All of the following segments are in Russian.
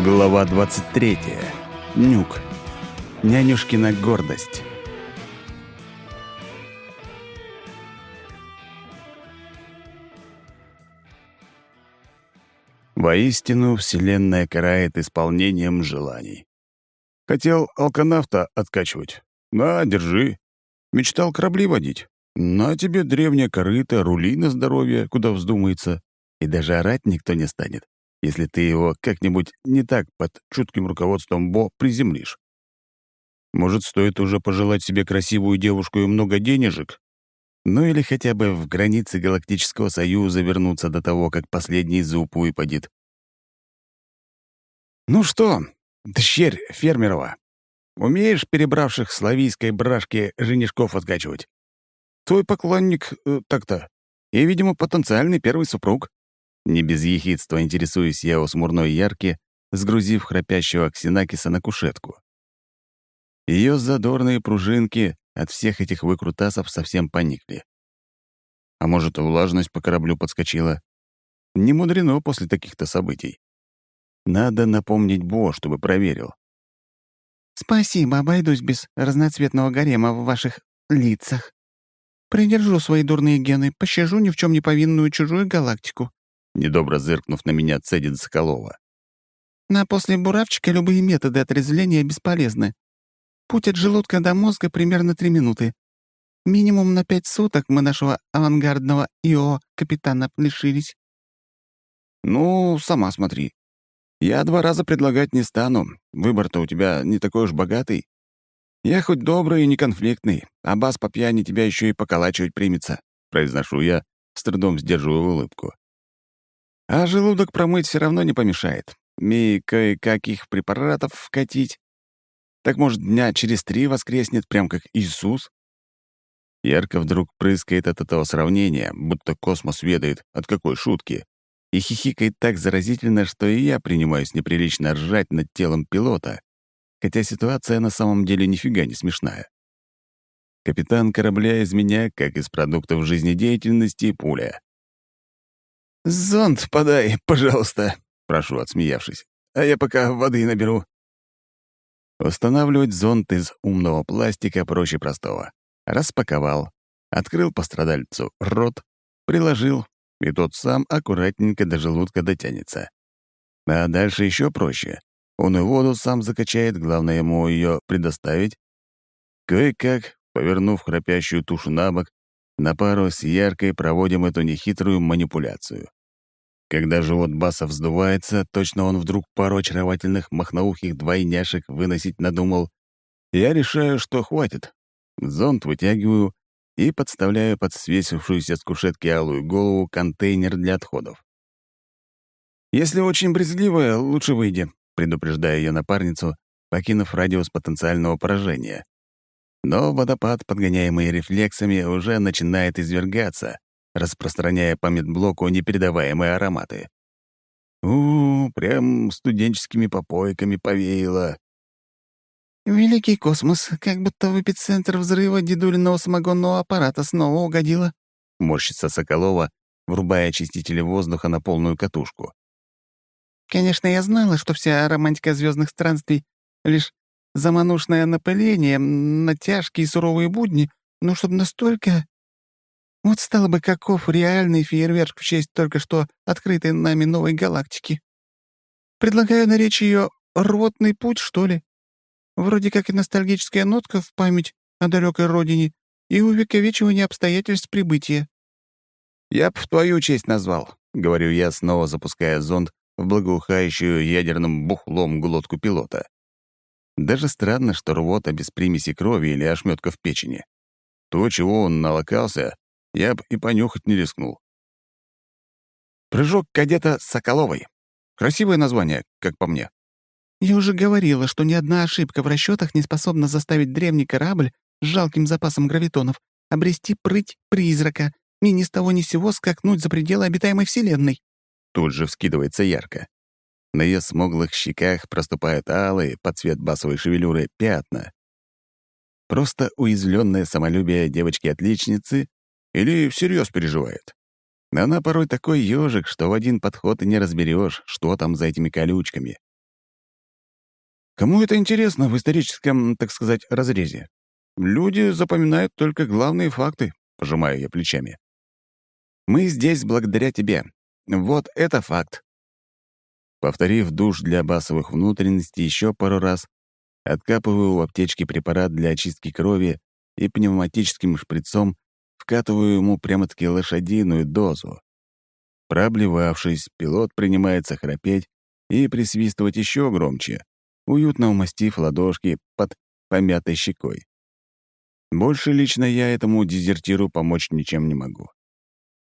Глава 23. Нюк. Нянюшкина гордость. Воистину, Вселенная карает исполнением желаний. Хотел алканавта откачивать. На, держи. Мечтал корабли водить. На тебе древняя корыта, рули на здоровье, куда вздумается. И даже орать никто не станет если ты его как-нибудь не так под чутким руководством Бо приземлишь. Может, стоит уже пожелать себе красивую девушку и много денежек? Ну или хотя бы в границы Галактического Союза вернуться до того, как последний зуб выпадет. «Ну что, дщерь фермерова, умеешь перебравших славийской брашки женишков откачивать? Твой поклонник э, так-то, и, видимо, потенциальный первый супруг». Не без ехидства интересуюсь я у смурной ярки, сгрузив храпящего Ксенакиса на кушетку. Ее задорные пружинки от всех этих выкрутасов совсем поникли. А может, влажность по кораблю подскочила? Не мудрено после таких-то событий. Надо напомнить Бо, чтобы проверил. «Спасибо, обойдусь без разноцветного гарема в ваших лицах. Придержу свои дурные гены, пощажу ни в чем не повинную чужую галактику», недобро зыркнув на меня, цедит Соколова. На после буравчика любые методы отрезвления бесполезны. Путь от желудка до мозга примерно три минуты. Минимум на пять суток мы нашего авангардного ИО капитана лишились. Ну, сама смотри. Я два раза предлагать не стану. Выбор-то у тебя не такой уж богатый. Я хоть добрый и неконфликтный, а бас по пьяни тебя еще и поколачивать примется, произношу я, с трудом сдерживая улыбку. А желудок промыть все равно не помешает. И кое-каких препаратов вкатить. Так, может, дня через три воскреснет, прям как Иисус? Ярко вдруг прыскает от этого сравнения, будто космос ведает, от какой шутки, и хихикает так заразительно, что и я принимаюсь неприлично ржать над телом пилота, хотя ситуация на самом деле нифига не смешная. Капитан корабля из меня, как из продуктов жизнедеятельности, пуля. «Зонт подай, пожалуйста», — прошу, отсмеявшись. «А я пока воды наберу». Устанавливать зонт из умного пластика проще простого. Распаковал, открыл пострадальцу рот, приложил, и тот сам аккуратненько до желудка дотянется. А дальше еще проще. Он и воду сам закачает, главное ему ее предоставить. Кое-как, повернув храпящую тушу на бок, на пару с яркой проводим эту нехитрую манипуляцию. Когда живот баса вздувается, точно он вдруг пару очаровательных махноухих двойняшек выносить надумал. Я решаю, что хватит. Зонт вытягиваю и подставляю под свесившуюся с кушетки алую голову контейнер для отходов. «Если очень брезгливая, лучше выйди», — предупреждаю я напарницу, покинув радиус потенциального поражения. Но водопад, подгоняемый рефлексами, уже начинает извергаться, распространяя по медблоку непередаваемые ароматы. у, -у, -у прям студенческими попойками повеяло. «Великий космос, как будто в эпицентр взрыва дедулиного самогонного аппарата снова угодила», — морщится Соколова, врубая очистители воздуха на полную катушку. «Конечно, я знала, что вся романтика звездных странствий — лишь заманушное напыление, натяжки и суровые будни, но чтобы настолько... Вот стало бы каков реальный фейерверк в честь только что открытой нами новой галактики. Предлагаю наречь ее «Рвотный путь», что ли? Вроде как и ностальгическая нотка в память о далекой родине и увековечивание обстоятельств прибытия. «Я б в твою честь назвал», — говорю я, снова запуская зонд в благоухающую ядерным бухлом глотку пилота. Даже странно, что рвота без примеси крови или ошметка в печени. То, чего он налокался, я бы и понюхать не рискнул. «Прыжок кадета Соколовой». Красивое название, как по мне. Я уже говорила, что ни одна ошибка в расчетах не способна заставить древний корабль с жалким запасом гравитонов обрести прыть призрака и ни с того ни сего скакнуть за пределы обитаемой Вселенной. Тут же вскидывается ярко. На ее смуглых щеках проступают алые, под цвет басовой шевелюры, пятна. Просто уязвленное самолюбие девочки-отличницы или всерьез переживает? Она порой такой ежик, что в один подход и не разберешь, что там за этими колючками. Кому это интересно в историческом, так сказать, разрезе? Люди запоминают только главные факты, пожимаю я плечами. Мы здесь благодаря тебе. Вот это факт. Повторив душ для басовых внутренностей еще пару раз, откапываю у аптечки препарат для очистки крови и пневматическим шприцом вкатываю ему прямо-таки лошадиную дозу. Проблевавшись, пилот принимается храпеть и присвистывать еще громче, уютно умастив ладошки под помятой щекой. Больше лично я этому дезертиру помочь ничем не могу.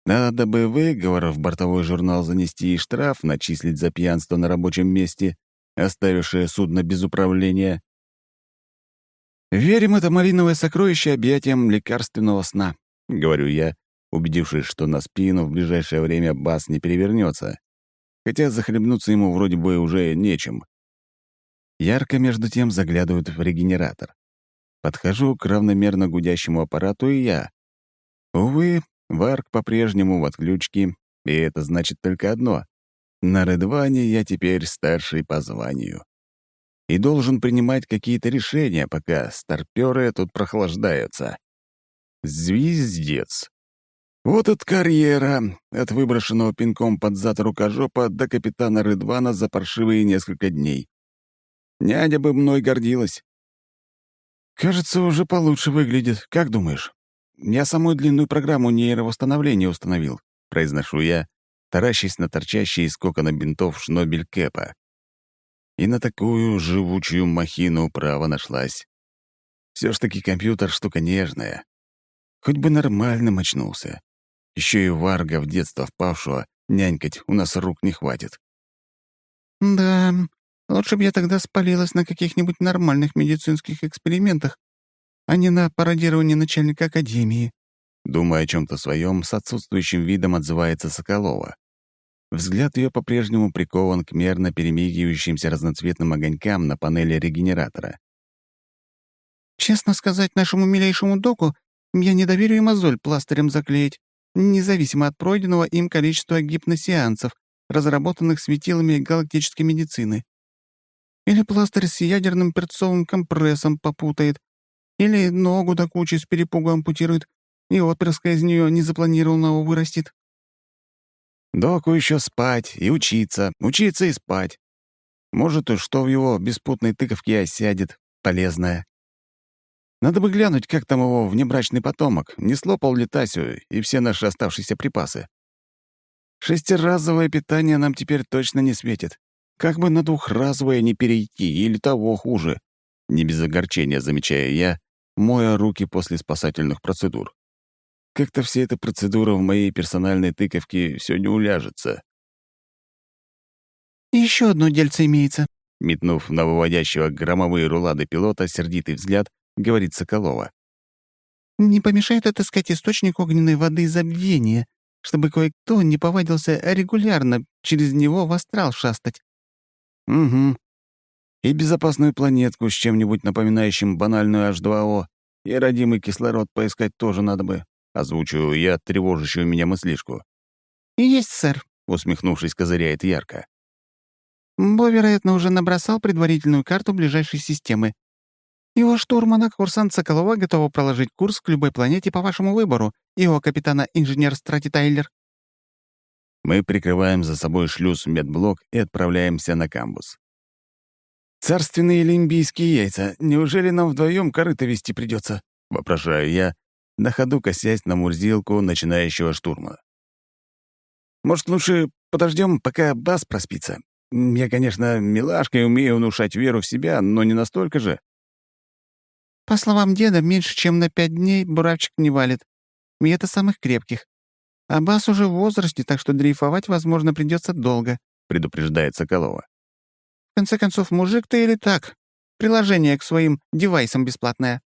Надо бы выговор в бортовой журнал занести и штраф начислить за пьянство на рабочем месте, оставившее судно без управления. «Верим это малиновое сокровище объятиям лекарственного сна», — говорю я, убедившись, что на спину в ближайшее время бас не перевернется, хотя захлебнуться ему вроде бы уже нечем. Ярко между тем заглядывают в регенератор. Подхожу к равномерно гудящему аппарату и я. Увы, Варк по-прежнему в отключке, и это значит только одно. На Редване я теперь старший по званию. И должен принимать какие-то решения, пока старпёры тут прохлаждаются. Звездец. Вот от карьера, от выброшенного пинком под зад рукожопа до капитана Рыдвана за паршивые несколько дней. Нядя бы мной гордилась. «Кажется, уже получше выглядит. Как думаешь?» «Я самую длинную программу нейровосстановления установил», — произношу я, таращась на торчащий из кокона бинтов шнобель Кэпа. И на такую живучую махину право нашлась. Все ж таки компьютер — штука нежная. Хоть бы нормально очнулся. Еще и варга в детство впавшего нянькать у нас рук не хватит. «Да, лучше бы я тогда спалилась на каких-нибудь нормальных медицинских экспериментах, а не на пародирование начальника академии», думая о чем то своем, с отсутствующим видом отзывается Соколова. Взгляд ее по-прежнему прикован к мерно перемигивающимся разноцветным огонькам на панели регенератора. «Честно сказать нашему милейшему доку, я не доверю и мозоль пластырем заклеить, независимо от пройденного им количества гипносеансов, разработанных светилами галактической медицины. Или пластырь с ядерным перцовым компрессом попутает, или ногу до кучи с перепугу ампутирует, и отпрыска из нее незапланированного вырастет. Доку еще спать и учиться, учиться и спать. Может, что в его беспутной тыковке осядет, полезное. Надо бы глянуть, как там его внебрачный потомок, не слопал ли Тасю и все наши оставшиеся припасы. Шестиразовое питание нам теперь точно не светит. Как бы на двухразовое не перейти, или того хуже. Не без огорчения замечаю я, моя руки после спасательных процедур. Как-то вся эта процедура в моей персональной тыковке все не уляжется. Еще одно дельце имеется», — метнув на выводящего громовые рулады пилота сердитый взгляд, говорит Соколова. «Не помешает отыскать источник огненной воды забвения, чтобы кое-кто не повадился регулярно через него в астрал шастать». «Угу. И безопасную планетку с чем-нибудь напоминающим банальную H2O, и родимый кислород поискать тоже надо бы», — озвучиваю я тревожащую меня мыслишку. «Есть, сэр», — усмехнувшись, козыряет ярко. «Бо, вероятно, уже набросал предварительную карту ближайшей системы. Его штурмана, курсант Соколова, готова проложить курс к любой планете по вашему выбору, его капитана инженер Страти Тайлер». Мы прикрываем за собой шлюз медблок и отправляемся на камбус. «Царственные лимбийские яйца, неужели нам вдвоем корыто вести придется? вопрошаю я, на ходу косясь на мурзилку начинающего штурма. «Может, лучше подождем, пока бас проспится? Я, конечно, милашка и умею внушать веру в себя, но не настолько же». По словам деда, меньше чем на пять дней буравчик не валит. И это самых крепких. А Бас уже в возрасте, так что дрейфовать, возможно, придется долго», — предупреждает Соколова. «В конце концов, мужик ты или так? Приложение к своим девайсам бесплатное».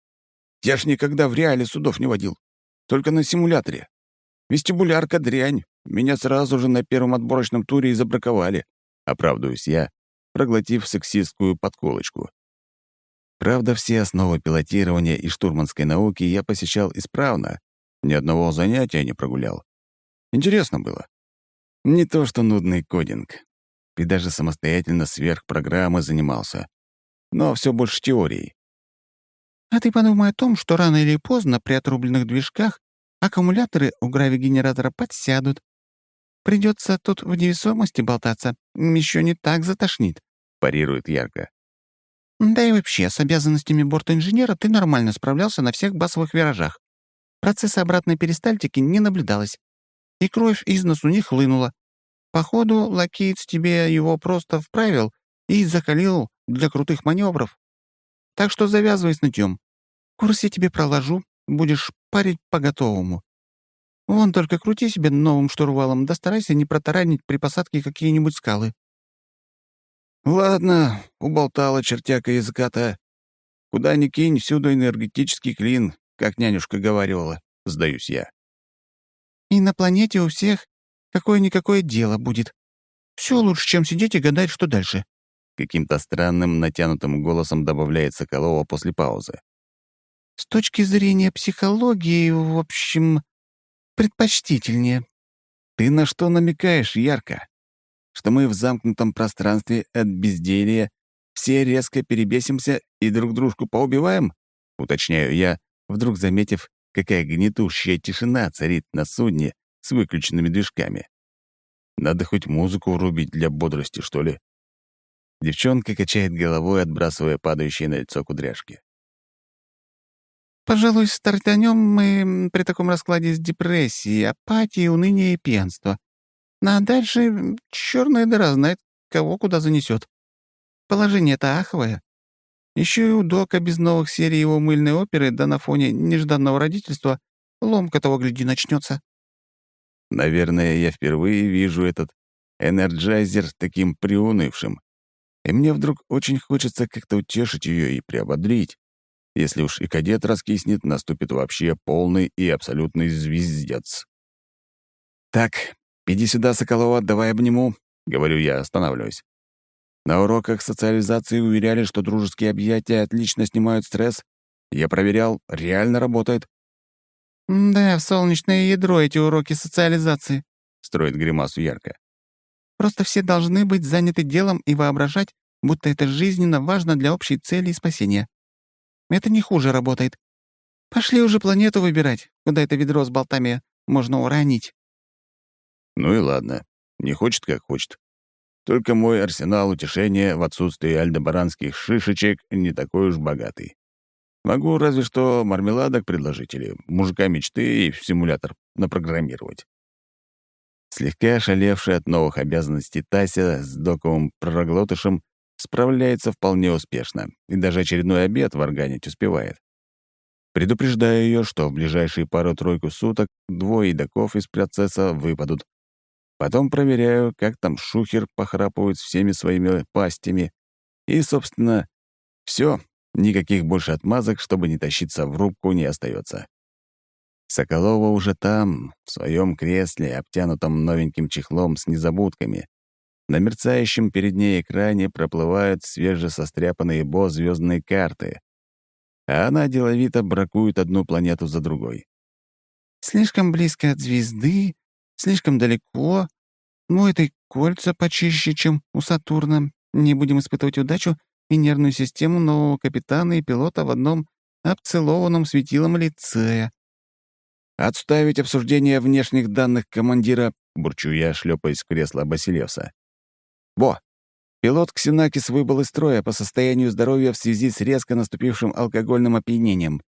«Я ж никогда в реале судов не водил. Только на симуляторе. Вестибулярка дрянь. Меня сразу же на первом отборочном туре и забраковали», — оправдываюсь я, проглотив сексистскую подколочку. Правда, все основы пилотирования и штурманской науки я посещал исправно, ни одного занятия не прогулял. Интересно было. Не то что нудный кодинг. И даже самостоятельно сверх программы занимался. но все больше теорией. А ты подумай о том, что рано или поздно при отрубленных движках аккумуляторы у гравигенератора подсядут. Придется тут в невесомости болтаться. Еще не так затошнит», — парирует ярко. «Да и вообще, с обязанностями борта-инженера ты нормально справлялся на всех басовых виражах. Процесса обратной перистальтики не наблюдалось. И кровь из носу не хлынула. Походу, Лакейтс тебе его просто вправил и закалил для крутых маневров. Так что завязывай с нытьем. Курс я тебе проложу, будешь парить по-готовому. Вон только крути себе новым штурвалом, да старайся не протаранить при посадке какие-нибудь скалы. Ладно, уболтала чертяка языка-то. Куда ни кинь, всюду энергетический клин, как нянюшка говорила, сдаюсь я. И на планете у всех какое-никакое дело будет. Все лучше, чем сидеть и гадать, что дальше. Каким-то странным, натянутым голосом добавляет Соколова после паузы. С точки зрения психологии, в общем, предпочтительнее. Ты на что намекаешь, ярко? Что мы в замкнутом пространстве от безделия все резко перебесимся и друг дружку поубиваем? Уточняю я, вдруг заметив, какая гнетущая тишина царит на судне с выключенными движками. Надо хоть музыку врубить для бодрости, что ли. Девчонка качает головой, отбрасывая падающие на лицо кудряшки. «Пожалуй, стартанем мы при таком раскладе с депрессией, апатией, уныния и пьянства. А дальше черная дыра знает, кого куда занесет. Положение-то аховое. Еще и у Дока без новых серий его мыльной оперы, да на фоне нежданного родительства, ломка, того гляди, начнется. Наверное, я впервые вижу этот энерджайзер таким приунывшим. И мне вдруг очень хочется как-то утешить ее и приободрить. Если уж и кадет раскиснет, наступит вообще полный и абсолютный звездец. «Так, иди сюда, Соколова, давай обниму», — говорю я, останавливаюсь. На уроках социализации уверяли, что дружеские объятия отлично снимают стресс. Я проверял, реально работает. «Да, в солнечное ядро эти уроки социализации», — строит гримасу ярко. Просто все должны быть заняты делом и воображать, будто это жизненно важно для общей цели и спасения. Это не хуже работает. Пошли уже планету выбирать, куда это ведро с болтами можно уронить. Ну и ладно. Не хочет, как хочет. Только мой арсенал утешения в отсутствии альдебаранских шишечек не такой уж богатый. Могу разве что мармеладок предложить или мужика мечты и в симулятор напрограммировать. Слегка ошалевший от новых обязанностей Тася с доковым пророглотышем справляется вполне успешно и даже очередной обед варганить успевает. Предупреждаю ее, что в ближайшие пару-тройку суток двое едоков из процесса выпадут. Потом проверяю, как там шухер похрапывает всеми своими пастями. И, собственно, все, никаких больше отмазок, чтобы не тащиться в рубку, не остается. Соколова уже там, в своем кресле, обтянутом новеньким чехлом с незабудками. На мерцающем перед ней экране проплывают свежесостряпанные бо звездные карты. А она деловито бракует одну планету за другой. «Слишком близко от звезды, слишком далеко. Ну, этой кольца почище, чем у Сатурна. Не будем испытывать удачу и нервную систему нового капитана и пилота в одном обцелованном светилом лице. «Отставить обсуждение внешних данных командира», — бурчу я, шлепаясь в кресло Басилевса. «Во! Пилот Ксенакис выбыл из строя по состоянию здоровья в связи с резко наступившим алкогольным опьянением.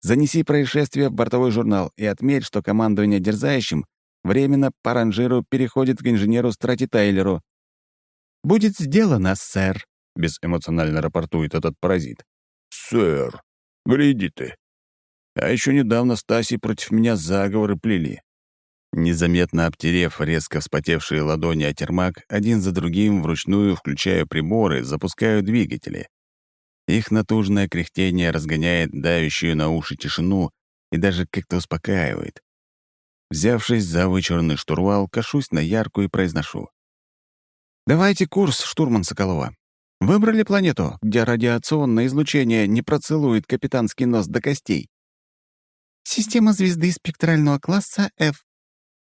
Занеси происшествие в бортовой журнал и отметь, что командование дерзающим временно по ранжиру переходит к инженеру Страти Тайлеру». «Будет сделано, сэр», — безэмоционально рапортует этот паразит. «Сэр, гляди ты, а еще недавно Стаси против меня заговоры плели. Незаметно обтерев резко вспотевшие ладони о термак, один за другим вручную включаю приборы, запускаю двигатели. Их натужное кряхтение разгоняет давящую на уши тишину и даже как-то успокаивает. Взявшись за вычурный штурвал, кашусь на яркую и произношу. «Давайте курс, штурман Соколова. Выбрали планету, где радиационное излучение не процелует капитанский нос до костей?» Система звезды спектрального класса F.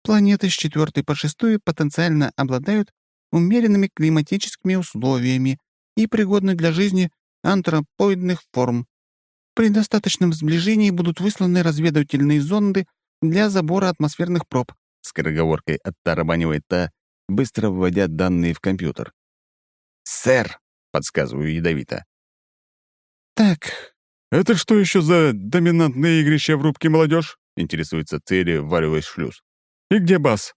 Планеты с четвертой по шестую потенциально обладают умеренными климатическими условиями и пригодны для жизни антропоидных форм. При достаточном сближении будут высланы разведывательные зонды для забора атмосферных проб», — скороговоркой оттарабанивает та, быстро вводя данные в компьютер. «Сэр!» — подсказываю ядовито. «Так, «Это что еще за доминантное игрище в рубке молодежь?» — интересуется Цели, вваливаясь в шлюз. «И где бас?»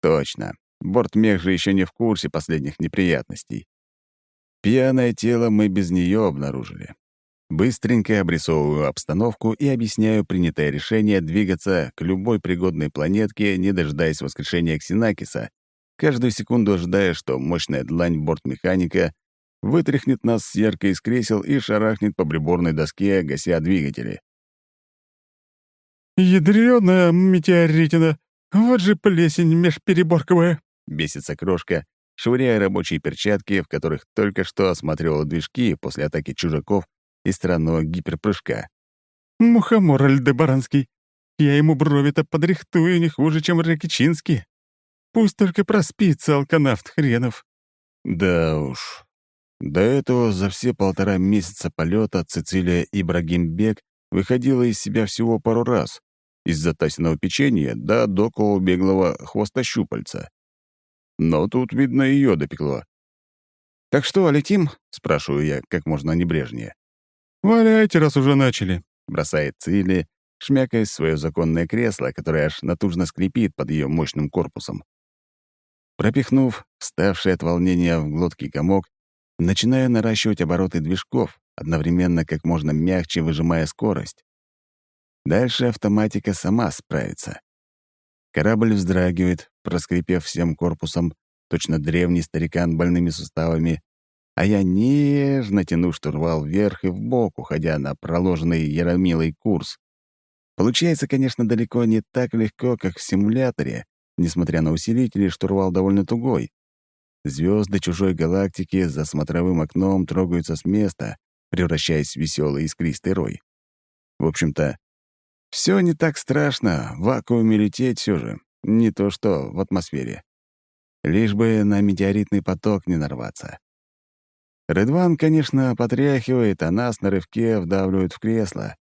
«Точно. Бортмех же еще не в курсе последних неприятностей. Пьяное тело мы без нее обнаружили. Быстренько обрисовываю обстановку и объясняю принятое решение двигаться к любой пригодной планетке, не дожидаясь воскрешения Ксенакиса, каждую секунду ожидая, что мощная длань бортмеханика вытряхнет нас с из кресел и шарахнет по приборной доске, гася двигатели. «Ядрёная метеоритина! Вот же плесень межпереборковая!» — бесится крошка, швыряя рабочие перчатки, в которых только что осматривала движки после атаки чужаков и странного гиперпрыжка. «Мухомор Альдебаранский! Я ему брови-то подрихтую не хуже, чем Ракичинский. Пусть только проспится алканавт хренов». Да уж. До этого за все полтора месяца полета Цицилия Ибрагимбек выходила из себя всего пару раз. Из-за Тасиного печенья до докового беглого хвостощупальца. Но тут, видно, ее допекло. «Так что, летим?» — спрашиваю я как можно небрежнее. «Валяйте, раз уже начали», — бросает Цили, шмякаясь в свое законное кресло, которое аж натужно скрипит под ее мощным корпусом. Пропихнув вставший от волнения в глотке комок, начинаю наращивать обороты движков, одновременно как можно мягче выжимая скорость. Дальше автоматика сама справится. Корабль вздрагивает, проскрипев всем корпусом, точно древний старикан больными суставами, а я нежно тяну штурвал вверх и вбок, уходя на проложенный Яромилой курс. Получается, конечно, далеко не так легко, как в симуляторе. Несмотря на усилители, штурвал довольно тугой. Звезды чужой галактики за смотровым окном трогаются с места, превращаясь в веселый искристый рой. В общем-то, все не так страшно, в вакууме лететь все же, не то что в атмосфере. Лишь бы на метеоритный поток не нарваться. Редван, конечно, потряхивает, а нас на рывке вдавливают в кресло.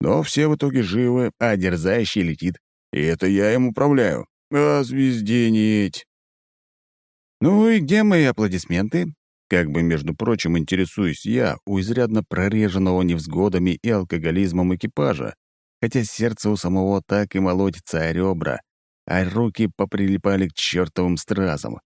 Но все в итоге живы, а дерзающий летит. И это я им управляю. А звезденить. Ну и где мои аплодисменты? Как бы, между прочим, интересуюсь я у изрядно прореженного невзгодами и алкоголизмом экипажа, хотя сердце у самого так и молотится о ребра, а руки поприлипали к чертовым стразам.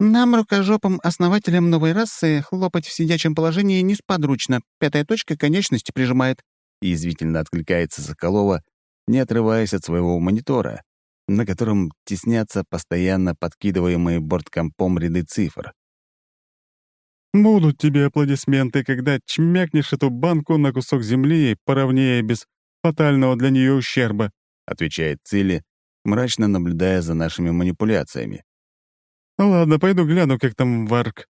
«Нам, рукожопым основателям новой расы, хлопать в сидячем положении несподручно. Пятая точка конечности прижимает», — язвительно откликается Соколова, не отрываясь от своего монитора, на котором теснятся постоянно подкидываемые борткомпом ряды цифр. «Будут тебе аплодисменты, когда чмякнешь эту банку на кусок земли поровнее без фатального для нее ущерба», — отвечает Цили, мрачно наблюдая за нашими манипуляциями. «Ладно, пойду гляну, как там Варк.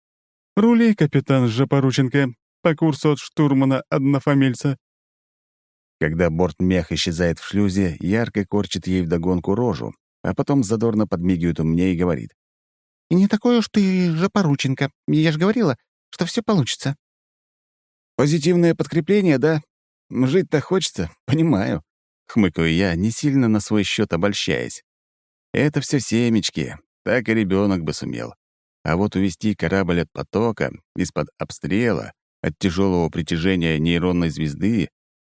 Рули, капитан Жапорученко, по курсу от штурмана однофамильца». Когда борт-мех исчезает в шлюзе, ярко корчит ей вдогонку рожу, а потом задорно подмигивает мне и говорит. «И не такой уж ты Жапорученко. Я же говорила, что все получится». «Позитивное подкрепление, да? Жить-то хочется, понимаю», — хмыкаю я, не сильно на свой счет обольщаясь. «Это все семечки, так и ребенок бы сумел. А вот увести корабль от потока, из-под обстрела, от тяжелого притяжения нейронной звезды,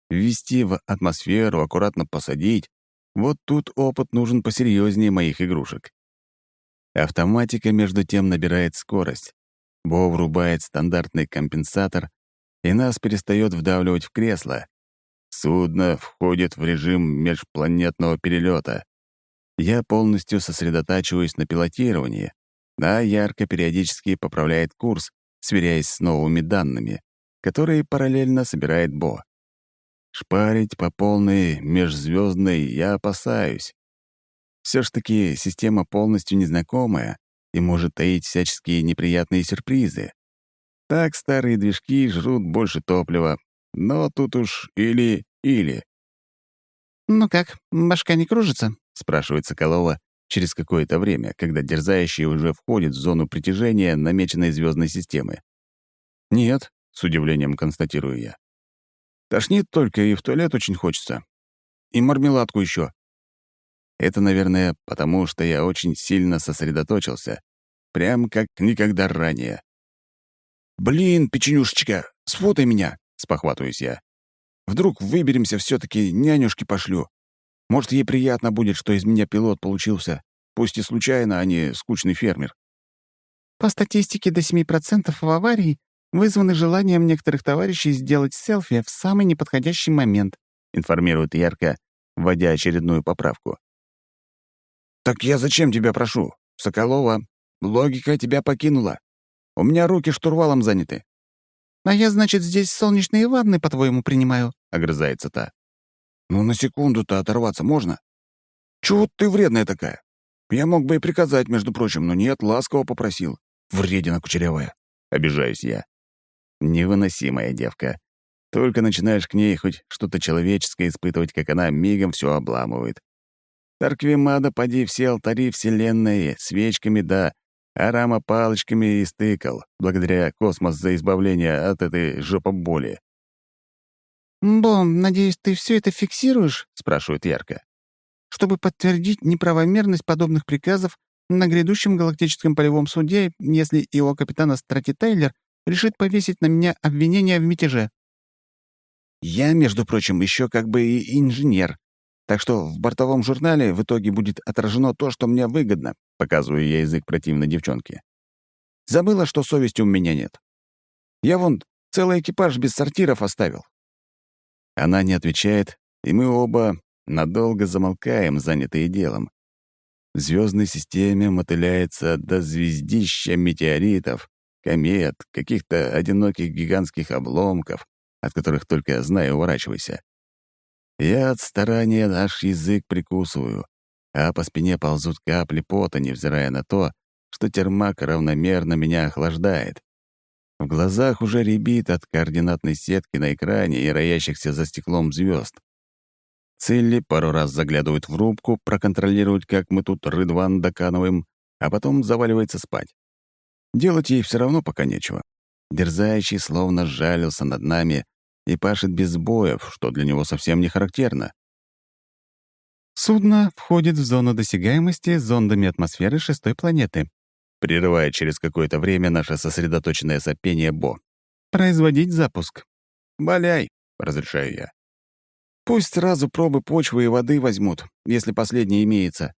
ввести в атмосферу, аккуратно посадить, вот тут опыт нужен посерьезнее моих игрушек. Автоматика, между тем, набирает скорость. Бо врубает стандартный компенсатор, и нас перестает вдавливать в кресло. Судно входит в режим межпланетного перелета. Я полностью сосредотачиваюсь на пилотировании, а ярко периодически поправляет курс, сверяясь с новыми данными, которые параллельно собирает Бо. Шпарить по полной межзвездной я опасаюсь. Все ж таки система полностью незнакомая и может таить всяческие неприятные сюрпризы. Так старые движки жрут больше топлива, но тут уж или-или. «Ну как, башка не кружится?» спрашивает Соколова через какое-то время, когда дерзающий уже входит в зону притяжения намеченной звездной системы. «Нет», — с удивлением констатирую я. «Тошнит только, и в туалет очень хочется. И мармеладку еще. Это, наверное, потому что я очень сильно сосредоточился, прям как никогда ранее. «Блин, печенюшечка, сфотай меня!» — спохватываюсь я. «Вдруг выберемся все таки нянюшке пошлю. Может, ей приятно будет, что из меня пилот получился, пусть и случайно, а не скучный фермер». По статистике, до 7% в аварии вызваны желанием некоторых товарищей сделать селфи в самый неподходящий момент, информирует ярко, вводя очередную поправку. «Так я зачем тебя прошу? Соколова, логика тебя покинула. У меня руки штурвалом заняты». «А я, значит, здесь солнечные ванны, по-твоему, принимаю?» — огрызается та. «Ну, на секунду-то оторваться можно? Чего ты вредная такая? Я мог бы и приказать, между прочим, но нет, ласково попросил. Вредина кучерявая». Обижаюсь я. Невыносимая девка. Только начинаешь к ней хоть что-то человеческое испытывать, как она мигом все обламывает. Тарквимада поди все алтари вселенной, свечками да, а рама палочками истыкал, благодаря космос за избавление от этой жопоболи. «Бом, надеюсь, ты все это фиксируешь?» — спрашивает Ярко. «Чтобы подтвердить неправомерность подобных приказов на грядущем галактическом полевом суде, если его капитан Страти Тайлер решит повесить на меня обвинение в мятеже». «Я, между прочим, еще как бы и инженер, так что в бортовом журнале в итоге будет отражено то, что мне выгодно, показываю я язык противной девчонки. Забыла, что совести у меня нет. Я вон целый экипаж без сортиров оставил. Она не отвечает, и мы оба надолго замолкаем, занятые делом. В звездной системе мотыляется до звездища метеоритов, комет, каких-то одиноких гигантских обломков, от которых только знаю уворачивайся. Я от старания наш язык прикусываю, а по спине ползут капли пота, невзирая на то, что термак равномерно меня охлаждает. В глазах уже рябит от координатной сетки на экране и роящихся за стеклом звезд. Цилли пару раз заглядывает в рубку, проконтролирует, как мы тут рыдван доканываем, а потом заваливается спать. Делать ей все равно пока нечего. Дерзающий словно сжалился над нами, и пашет без боев, что для него совсем не характерно. Судно входит в зону досягаемости зондами атмосферы шестой планеты. Прерывает через какое-то время наше сосредоточенное сопение Бо. Производить запуск. «Валяй», — разрешаю я. «Пусть сразу пробы почвы и воды возьмут, если последнее имеется».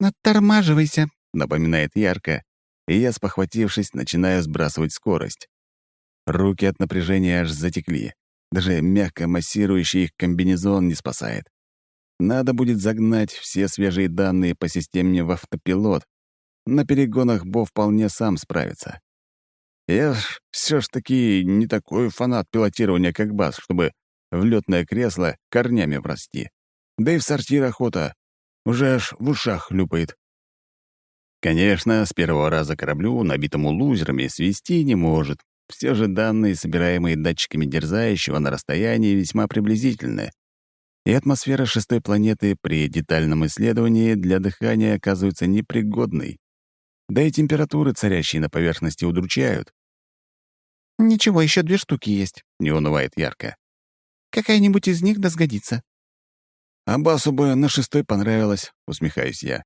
«Оттормаживайся», — напоминает ярко, и я, спохватившись, начинаю сбрасывать скорость. Руки от напряжения аж затекли. Даже мягко массирующий их комбинезон не спасает. Надо будет загнать все свежие данные по системе в автопилот. На перегонах Бо вполне сам справится. Я ж все ж таки не такой фанат пилотирования, как Бас, чтобы в летное кресло корнями врасти. Да и в сортир охота. Уже аж в ушах хлюпает. Конечно, с первого раза кораблю, набитому лузерами, свести не может. Все же данные, собираемые датчиками дерзающего на расстоянии, весьма приблизительны. И атмосфера шестой планеты при детальном исследовании для дыхания оказывается непригодной. Да и температуры, царящие на поверхности, удручают. «Ничего, еще две штуки есть», — не унывает ярко. «Какая-нибудь из них да сгодится». «Абасу бы на шестой понравилось», — усмехаюсь я.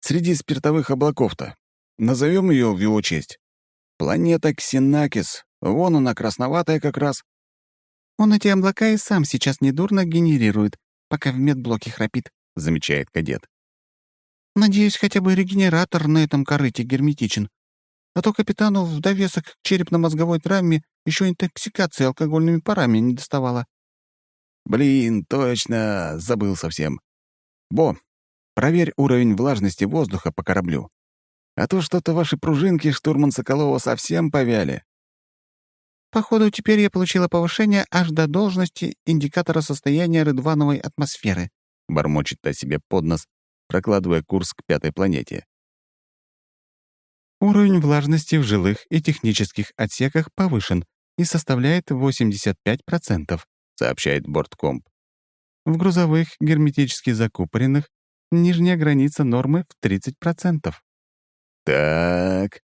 «Среди спиртовых облаков-то. Назовем ее в его честь». Планета Ксенакис. Вон она, красноватая как раз. Он эти облака и сам сейчас недурно генерирует, пока в медблоке храпит, — замечает кадет. Надеюсь, хотя бы регенератор на этом корыте герметичен. А то капитану в довесок к черепно-мозговой травме еще интоксикации алкогольными парами не доставала. Блин, точно, забыл совсем. Бо, проверь уровень влажности воздуха по кораблю. А то что-то ваши пружинки, штурман Соколова, совсем повяли. Походу, теперь я получила повышение аж до должности индикатора состояния рыдвановой атмосферы. Бормочет о себе под нос, прокладывая курс к пятой планете. Уровень влажности в жилых и технических отсеках повышен и составляет 85%, сообщает борткомп. В грузовых, герметически закупоренных, нижняя граница нормы в 30%. Так,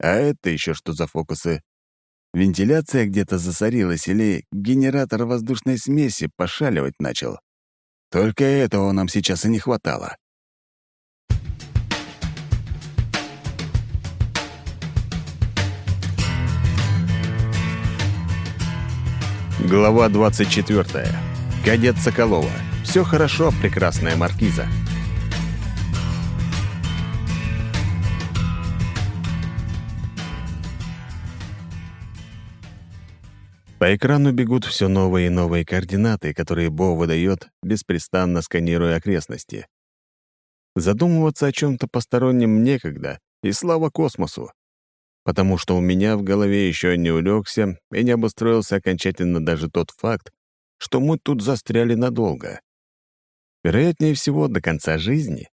а это еще что за фокусы? Вентиляция где-то засорилась или генератор воздушной смеси пошаливать начал. Только этого нам сейчас и не хватало. Глава 24. Кадет Соколова. Все хорошо, прекрасная маркиза. По экрану бегут все новые и новые координаты, которые Бо выдает, беспрестанно сканируя окрестности. Задумываться о чем-то постороннем некогда, и слава космосу потому что у меня в голове еще не улегся и не обустроился окончательно даже тот факт, что мы тут застряли надолго. Вероятнее всего, до конца жизни.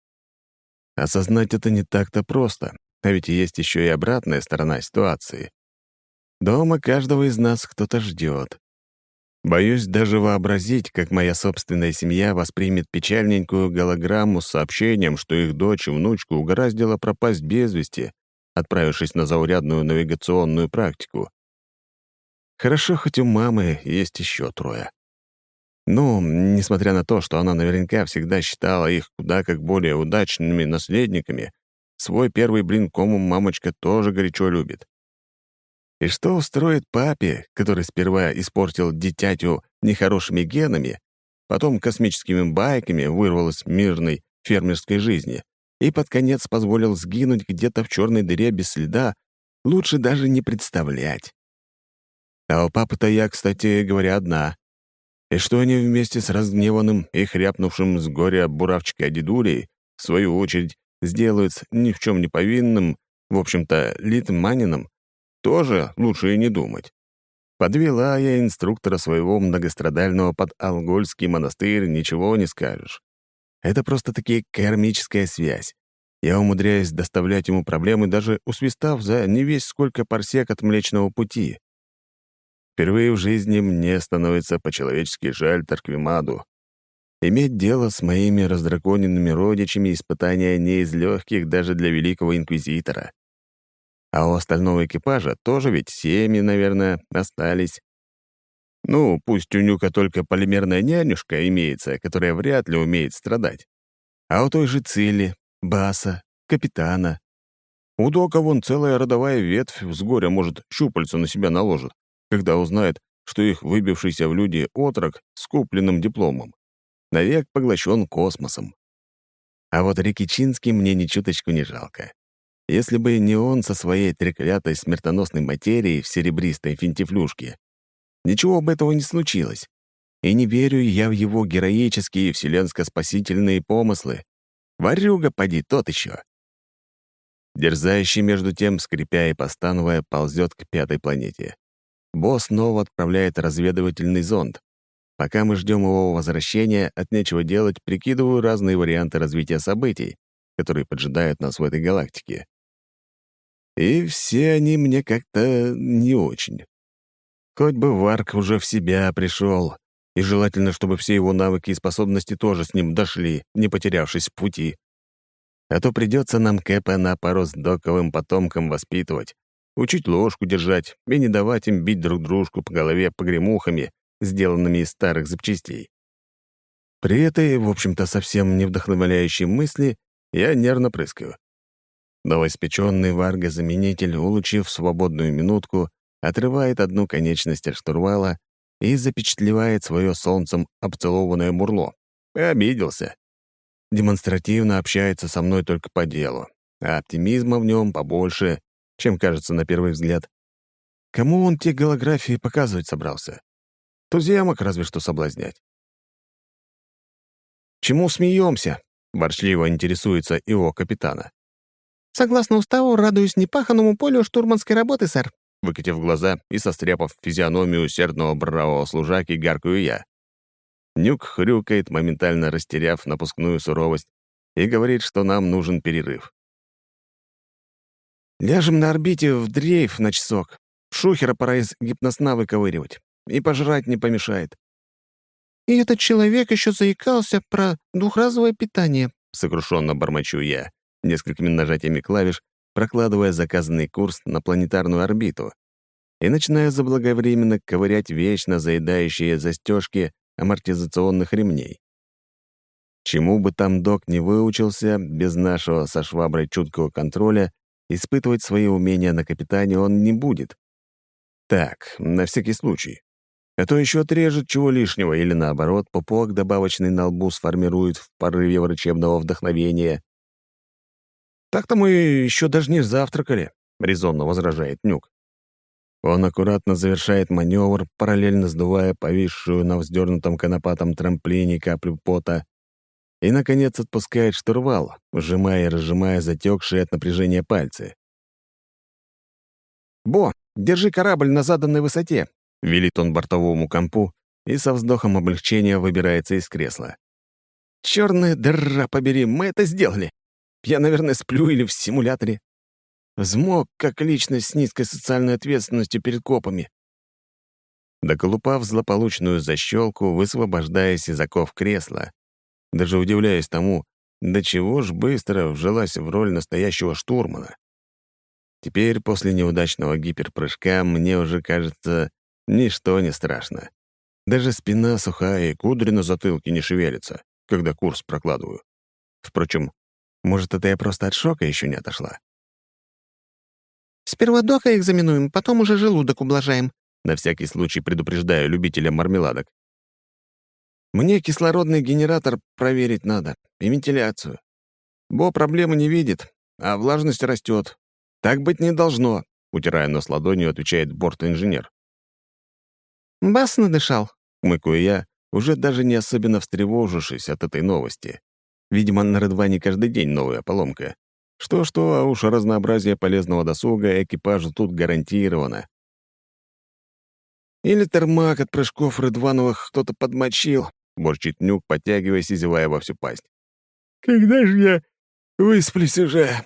Осознать это не так-то просто, а ведь есть еще и обратная сторона ситуации. Дома каждого из нас кто-то ждет. Боюсь даже вообразить, как моя собственная семья воспримет печальненькую голограмму с сообщением, что их дочь и внучку угораздило пропасть без вести, отправившись на заурядную навигационную практику. Хорошо, хоть у мамы есть еще трое. Ну, несмотря на то, что она наверняка всегда считала их куда как более удачными наследниками, свой первый блин кому мамочка тоже горячо любит. И что устроит папе, который сперва испортил дитятю нехорошими генами, потом космическими байками вырвал из мирной фермерской жизни, и под конец позволил сгинуть где-то в черной дыре без следа, лучше даже не представлять. А у папы-то я, кстати говоря, одна. И что они вместе с разгневанным и хряпнувшим с горя буравчикой дедулей, в свою очередь, сделают ни в чем не повинным, в общем-то, литманином, тоже лучше и не думать. Подвела я инструктора своего многострадального под Алгольский монастырь, ничего не скажешь. Это просто-таки кармическая связь. Я умудряюсь доставлять ему проблемы, даже усвистав за не весь сколько парсек от Млечного Пути. Впервые в жизни мне становится по-человечески жаль Тарквимаду. Иметь дело с моими раздраконенными родичами — испытания не из легких даже для Великого Инквизитора. А у остального экипажа тоже ведь семьи, наверное, остались. Ну, пусть у Нюка только полимерная нянюшка имеется, которая вряд ли умеет страдать. А у той же Цили, Баса, Капитана. У Дока вон целая родовая ветвь с горя, может, щупальца на себя наложит, когда узнает, что их выбившийся в люди отрок с купленным дипломом навек поглощен космосом. А вот Рикичинский мне ни чуточку не жалко. Если бы не он со своей треклятой смертоносной материей в серебристой финтифлюшке, Ничего бы этого не случилось. И не верю я в его героические вселенско-спасительные помыслы. Варюга, поди, тот еще. Дерзающий, между тем, скрипя и постановая, ползет к пятой планете. Босс снова отправляет разведывательный зонд. Пока мы ждем его возвращения, от нечего делать, прикидываю разные варианты развития событий, которые поджидают нас в этой галактике. И все они мне как-то не очень. Хоть бы Варк уже в себя пришел, и желательно, чтобы все его навыки и способности тоже с ним дошли, не потерявшись в пути. А то придется нам Кэпа на пару с доковым потомком воспитывать, учить ложку держать и не давать им бить друг дружку по голове погремухами, сделанными из старых запчастей. При этой, в общем-то, совсем не вдохновляющей мысли я нервно прыскаю. Новоиспеченный Варга-заменитель, улучив свободную минутку, отрывает одну конечность от штурвала и запечатлевает свое солнцем обцелованное мурло. Обиделся. Демонстративно общается со мной только по делу, а оптимизма в нем побольше, чем кажется на первый взгляд. Кому он те голографии показывать собрался? Туземок разве что соблазнять. «Чему смеемся?» — ворчливо интересуется его капитана. «Согласно уставу, радуюсь непаханному полю штурманской работы, сэр», Выкатив глаза и состряпав физиономию усердного бравого служаки, гаркую я. Нюк хрюкает, моментально растеряв напускную суровость, и говорит, что нам нужен перерыв. «Ляжем на орбите в дрейф на часок. Шухера пора из гипносна выковыривать. И пожрать не помешает». «И этот человек еще заикался про двухразовое питание», — сокрушенно бормочу я, несколькими нажатиями клавиш, прокладывая заказанный курс на планетарную орбиту. и начинаю заблаговременно ковырять вечно заедающие застежки амортизационных ремней. Чему бы там док не выучился, без нашего со шваброй чуткого контроля, испытывать свои умения на капитане он не будет. Так, на всякий случай. А то еще отрежет чего лишнего, или наоборот, пупок добавочный на лбу сформирует в порыве врачебного вдохновения. «Так-то мы еще даже не завтракали», — резонно возражает Нюк. Он аккуратно завершает маневр, параллельно сдувая повисшую на вздернутом конопатом трамплине каплю пота, и, наконец, отпускает штурвал, сжимая и разжимая затекшие от напряжения пальцы. «Бо, держи корабль на заданной высоте», — велит он бортовому компу и со вздохом облегчения выбирается из кресла. «Чёрная дыра побери, мы это сделали! Я, наверное, сплю или в симуляторе. Взмок, как личность с низкой социальной ответственностью перед копами». Доколупав злополучную защелку, высвобождаясь из оков кресла, даже удивляясь тому, до чего ж быстро вжилась в роль настоящего штурмана. Теперь, после неудачного гиперпрыжка, мне уже кажется, ничто не страшно. Даже спина сухая и кудри на затылке не шевелятся, когда курс прокладываю. Впрочем, может, это я просто от шока еще не отошла. «Сперва дока экзаменуем, потом уже желудок ублажаем», на всякий случай предупреждаю любителя мармеладок. Мне кислородный генератор проверить надо и вентиляцию. Бо проблемы не видит, а влажность растет. Так быть не должно, утирая нос ладонью, отвечает борт-инженер. «Бас надышал», — мыкаю я, уже даже не особенно встревожившись от этой новости. Видимо, на Редване каждый день новая поломка. Что-что, а уж разнообразие полезного досуга экипажу тут гарантировано. Или термак от прыжков Редвановых кто-то подмочил, Борчит нюк, подтягиваясь и зевая во всю пасть. «Когда же я высплюсь уже?»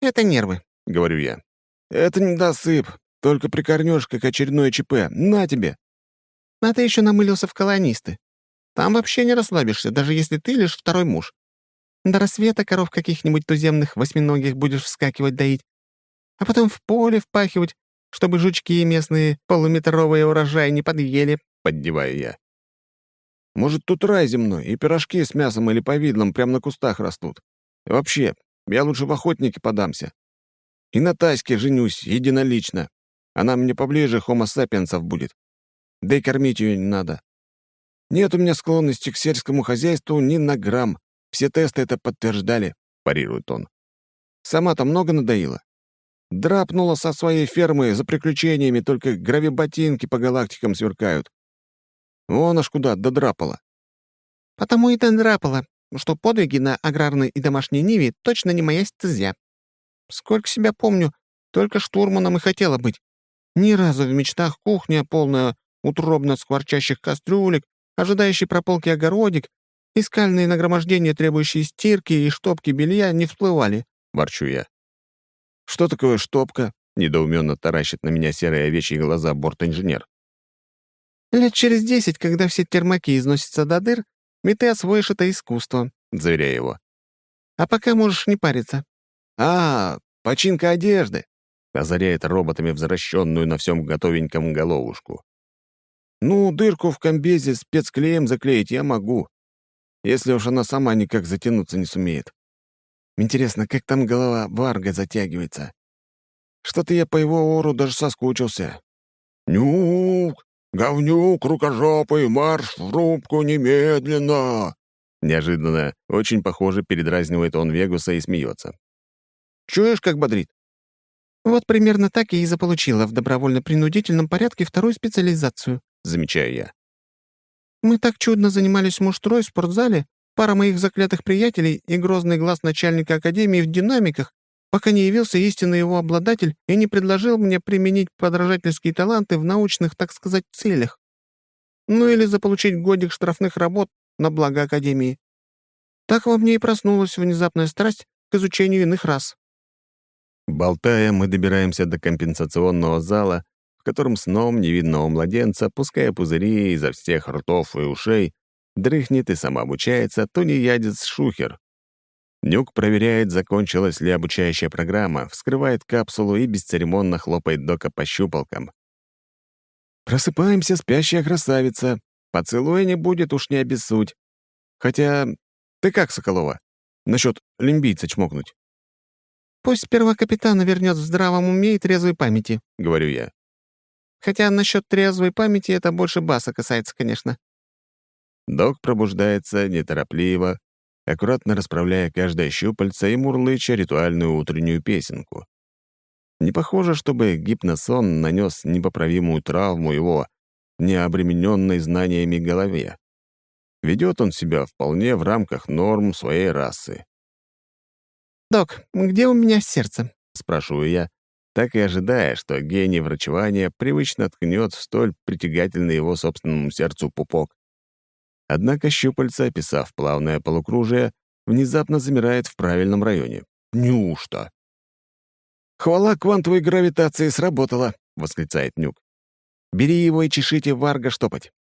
«Это нервы», — говорю я. «Это не досып. Только прикорнешь, как очередное ЧП. На тебе!» «А ты еще намылился в колонисты. Там вообще не расслабишься, даже если ты лишь второй муж. До рассвета коров каких-нибудь туземных восьминогих будешь вскакивать доить, а потом в поле впахивать, чтобы жучки местные полуметровые урожаи не подъели», — поддеваю я. Может, тут рай земной, и пирожки с мясом или повидлом прямо на кустах растут. И вообще, я лучше в охотники подамся. И на Таське женюсь единолично. Она мне поближе хомо сапиенсов будет. Да и кормить ее не надо. Нет у меня склонности к сельскому хозяйству ни на грамм. Все тесты это подтверждали, — парирует он. Сама-то много надоила. Драпнула со своей фермы за приключениями, только гравиботинки по галактикам сверкают. Вон аж куда додрапала. Потому и додрапала, что подвиги на аграрной и домашней ниве точно не моя стезя. Сколько себя помню, только штурманом и хотела быть. Ни разу в мечтах кухня, полная утробно скворчащих кастрюлек, ожидающий прополки огородик и скальные нагромождения, требующие стирки и штопки белья, не всплывали, — ворчу я. «Что такое штопка?» — недоуменно таращит на меня серые овечьи глаза борт-инженер. Лет через десять, когда все термаки износятся до дыр, и ты освоишь это искусство», — заверяю его. «А пока можешь не париться». «А, починка одежды», — озаряет роботами возвращенную на всем готовеньком головушку. «Ну, дырку в комбезе спецклеем заклеить я могу, если уж она сама никак затянуться не сумеет. Интересно, как там голова Варга затягивается? Что-то я по его ору даже соскучился. «Нюк, «Говнюк, рукожопый, марш в рубку немедленно!» Неожиданно, очень похоже, передразнивает он Вегуса и смеется. «Чуешь, как бодрит?» «Вот примерно так я и заполучила в добровольно-принудительном порядке вторую специализацию», — замечаю я. «Мы так чудно занимались муштрой в спортзале, пара моих заклятых приятелей и грозный глаз начальника академии в динамиках пока не явился истинный его обладатель и не предложил мне применить подражательские таланты в научных, так сказать, целях. Ну или заполучить годик штрафных работ на благо Академии. Так во мне и проснулась внезапная страсть к изучению иных рас. Болтая, мы добираемся до компенсационного зала, в котором сном невидного младенца, пуская пузыри изо всех ртов и ушей, дрыхнет и самообучается тунеядец Шухер. Нюк проверяет, закончилась ли обучающая программа, вскрывает капсулу и бесцеремонно хлопает Дока по щупалкам. Просыпаемся, спящая красавица. Поцелуя не будет, уж не обессудь. Хотя, ты как, Соколова, насчет лимбийца чмокнуть? «Пусть сперва капитана вернет в здравом уме и трезвой памяти», — говорю я. «Хотя насчет трезвой памяти это больше баса касается, конечно». Док пробуждается неторопливо, аккуратно расправляя каждое щупальце и мурлыча ритуальную утреннюю песенку. Не похоже, чтобы гипносон нанес непоправимую травму его необремененной знаниями голове. Ведет он себя вполне в рамках норм своей расы. «Док, где у меня сердце?» — спрашиваю я, так и ожидая, что гений врачевания привычно ткнет в столь притягательный его собственному сердцу пупок. Однако щупальца, описав плавное полукружие, внезапно замирает в правильном районе. Неужто? «Хвала квантовой гравитации сработала», — восклицает Нюк. «Бери его и чешите Варга штопать.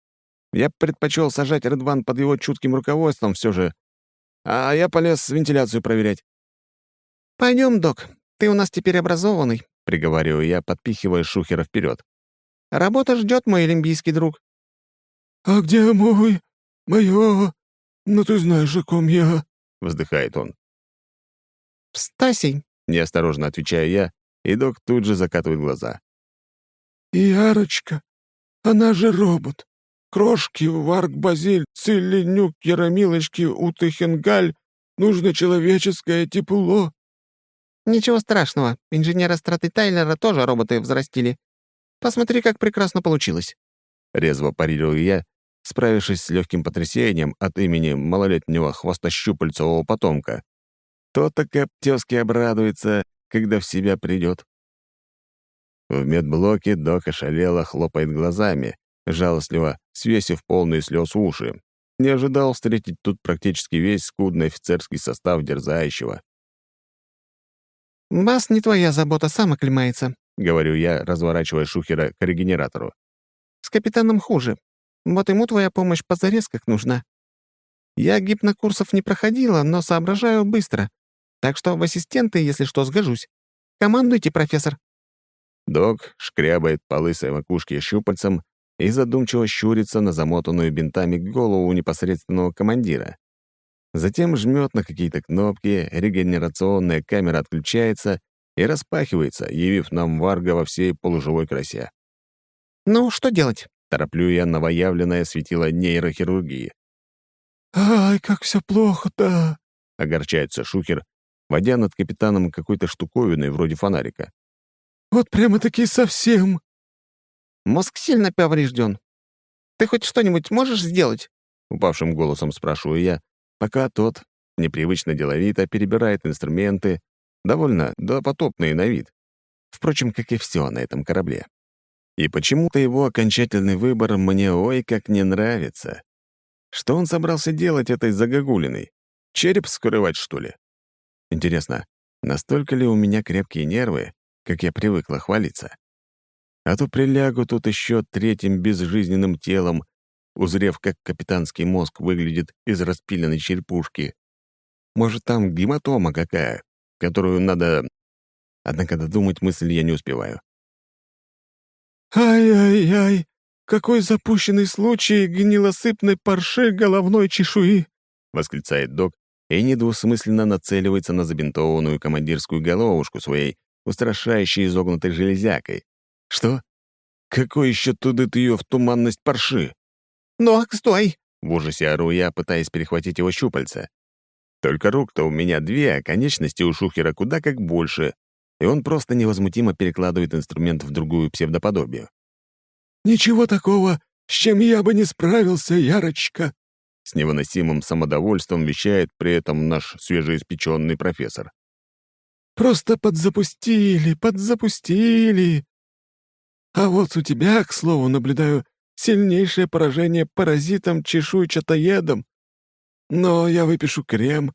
Я предпочел сажать Редван под его чутким руководством все же, а я полез вентиляцию проверять. «Пойдем, док, ты у нас теперь образованный», — приговариваю я, подпихивая Шухера вперед. «Работа ждет, мой олимпийский друг». «А где мой... мое... ну ты знаешь, о ком я...» — вздыхает он. «Стасий», — неосторожно отвечаю я, и док тут же закатывает глаза. «Ярочка, она же робот. Крошки, Варк, Базиль, Цилли, Нюк, Яромилочки, Утыхенгаль. Нужно человеческое тепло». «Ничего страшного. Инженера Страты Тайлера тоже роботы взрастили. Посмотри, как прекрасно получилось». Резво парирую я, справившись с легким потрясением от имени малолетнего хвостощупальцевого потомка. То-то Коптевский обрадуется, когда в себя придет. В медблоке док ошалело хлопает глазами, жалостливо свесив полные слез уши. Не ожидал встретить тут практически весь скудный офицерский состав дерзающего. «Бас не твоя забота, сам оклемается», — говорю я, разворачивая шухера к регенератору. «С капитаном хуже. Вот ему твоя помощь позарез как нужна. Я гипнокурсов не проходила, но соображаю быстро. Так что в ассистенты, если что, сгожусь. Командуйте, профессор». Док шкрябает по лысой макушке щупальцем и задумчиво щурится на замотанную бинтами голову непосредственного командира. Затем жмет на какие-то кнопки, регенерационная камера отключается и распахивается, явив нам Варга во всей полуживой красе. «Ну, что делать?» — тороплю я новоявленное светило нейрохирургии. «Ай, как все плохо-то!» — огорчается Шухер, водя над капитаном какой-то штуковиной вроде фонарика. «Вот прямо-таки совсем!» «Мозг сильно поврежден. Ты хоть что-нибудь можешь сделать?» — упавшим голосом спрашиваю я, пока тот непривычно деловито перебирает инструменты, довольно допотопные на вид. Впрочем, как и все на этом корабле. И почему-то его окончательный выбор мне ой как не нравится. Что он собрался делать этой загогулиной? Череп скрывать, что ли? Интересно, настолько ли у меня крепкие нервы, как я привыкла хвалиться? А то прилягу тут еще третьим безжизненным телом, узрев, как капитанский мозг выглядит из распиленной черепушки. Может, там гематома какая, которую надо... Однако додумать мысль я не успеваю. «Ай-ай-ай, какой запущенный случай гнилосыпной парши головной чешуи!» — восклицает док и недвусмысленно нацеливается на забинтованную командирскую головушку своей устрашающей изогнутой железякой. «Что? Какой еще тудыт ее в туманность парши?» «Ног, стой!» — в ужасе ору я, пытаясь перехватить его щупальца. Только рук-то у меня две, а конечности у Шухера куда как больше, и он просто невозмутимо перекладывает инструмент в другую псевдоподобие. «Ничего такого, с чем я бы не справился, Ярочка!» С невыносимым самодовольством вещает при этом наш свежеиспеченный профессор. «Просто подзапустили, подзапустили. А вот у тебя, к слову, наблюдаю сильнейшее поражение паразитом чешуйчатоедом. Но я выпишу крем,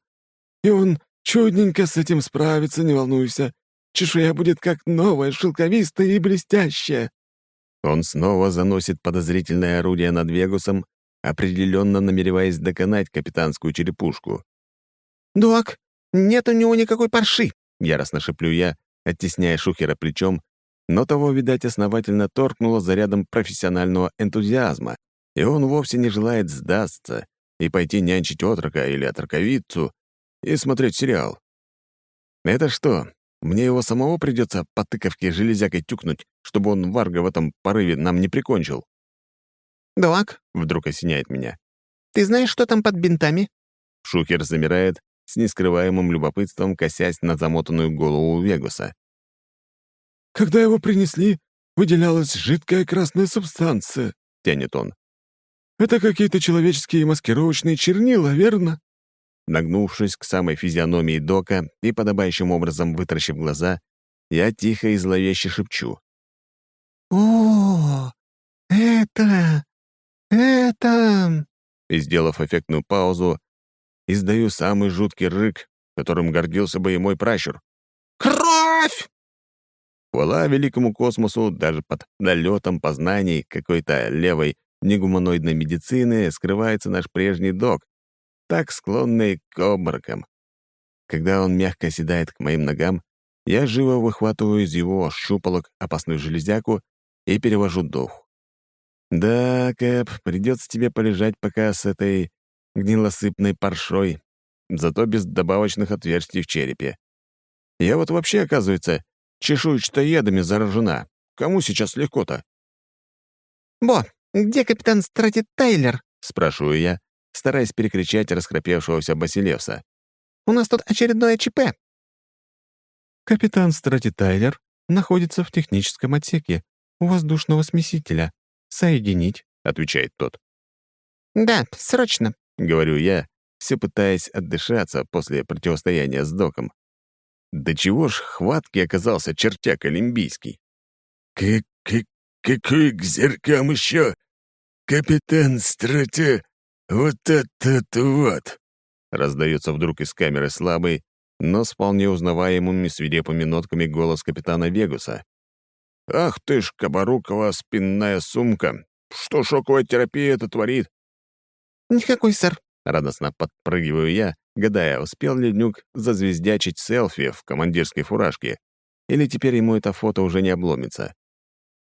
и он чудненько с этим справится, не волнуйся. Чешуя будет как новая, шелковистая и блестящая». Он снова заносит подозрительное орудие над Вегусом, определенно намереваясь доконать капитанскую черепушку. «Дуак, нет у него никакой парши!» — яростно шеплю я, оттесняя Шухера плечом Но того, видать, основательно торкнуло зарядом профессионального энтузиазма, и он вовсе не желает сдастся и пойти нянчить отрока или отроковицу и смотреть сериал. Это что, мне его самого придется по тыковке железякой тюкнуть, чтобы он Варга в этом порыве нам не прикончил? «Док», — вдруг осеняет меня. «Ты знаешь, что там под бинтами?» Шухер замирает, с нескрываемым любопытством косясь на замотанную голову Вегуса. «Когда его принесли, выделялась жидкая красная субстанция», — тянет он. «Это какие-то человеческие маскировочные чернила, верно?» Нагнувшись к самой физиономии Дока и подобающим образом вытаращив глаза, я тихо и зловеще шепчу. «О, это... это...» И, сделав эффектную паузу, издаю самый жуткий рык, которым гордился бы и мой пращур. «Кровь!» Хвала великому космосу, даже под налетом познаний какой-то левой негуманоидной медицины скрывается наш прежний док, так склонный к обморокам. Когда он мягко оседает к моим ногам, я живо выхватываю из его щупалок опасную железяку и перевожу дух. «Да, Кэп, придется тебе полежать пока с этой гнилосыпной паршой, зато без добавочных отверстий в черепе. Я вот вообще, оказывается, чешуйчатоедами заражена. Кому сейчас легко-то?» «Бо, где капитан Стратит Тайлер?» — спрашиваю я, стараясь перекричать расхрапевшегося Басилевса. «У нас тут очередное ЧП». «Капитан Страти Тайлер находится в техническом отсеке у воздушного смесителя. Соединить», — отвечает тот. «Да, срочно», — говорю я, все пытаясь отдышаться после противостояния с доком. Да чего ж хватки оказался чертяк олимпийский? «Как, как, какой к зеркам еще? Капитан Страти «Вот этот вот!» — раздается вдруг из камеры слабый, но с вполне узнаваемыми свирепыми нотками голос капитана Вегуса. «Ах ты ж, Кабарукова спинная сумка! Что шоковая терапия это творит?» «Никакой, сэр», — радостно подпрыгиваю я, гадая, успел ли Нюк зазвездячить селфи в командирской фуражке, или теперь ему это фото уже не обломится.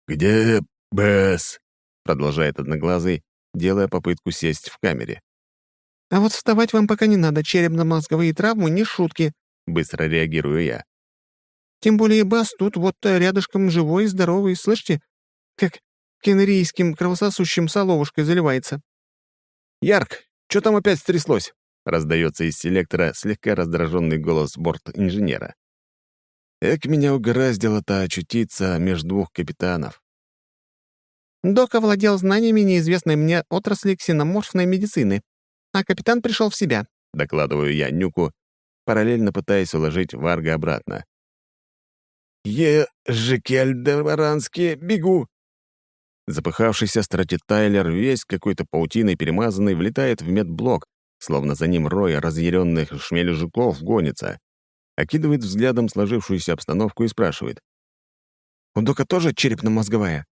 «Где Бэс?» — продолжает Одноглазый, делая попытку сесть в камере. «А вот вставать вам пока не надо, черепно-мозговые травмы не шутки», — быстро реагирую я. «Тем более Бас тут вот рядышком живой и здоровый, слышите? Как кенрийским кровососущим соловушкой заливается». «Ярк, что там опять стряслось?» — раздается из селектора слегка раздраженный голос борт-инженера. Эк, меня угораздило-то очутиться между двух капитанов. Док овладел знаниями неизвестной мне отрасли ксеноморфной медицины, а капитан пришел в себя», — докладываю я Нюку, параллельно пытаясь уложить Варга обратно. «Ежекельдебарански, бегу!» Запыхавшийся стратит Тайлер, весь какой-то паутиной перемазанный, влетает в медблок, словно за ним рой разъяренных шмелю жуков гонится. Окидывает взглядом сложившуюся обстановку и спрашивает. «У Дока тоже черепно-мозговая?»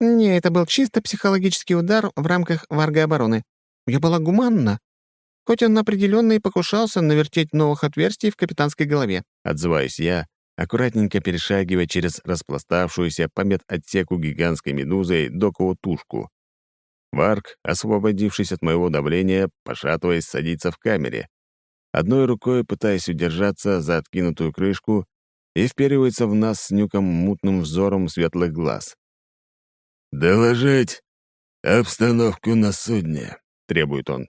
«Не, это был чисто психологический удар в рамках варга обороны. Я была гуманна, хоть он определенно и покушался навертеть новых отверстий в капитанской голове». Отзываюсь я, аккуратненько перешагивая через распластавшуюся по медотсеку гигантской медузой докову тушку. Варк, освободившись от моего давления, пошатываясь, садится в камере. Одной рукой пытаясь удержаться за откинутую крышку и вперивается в нас с нюком мутным взором светлых глаз. «Доложить обстановку на судне», — требует он.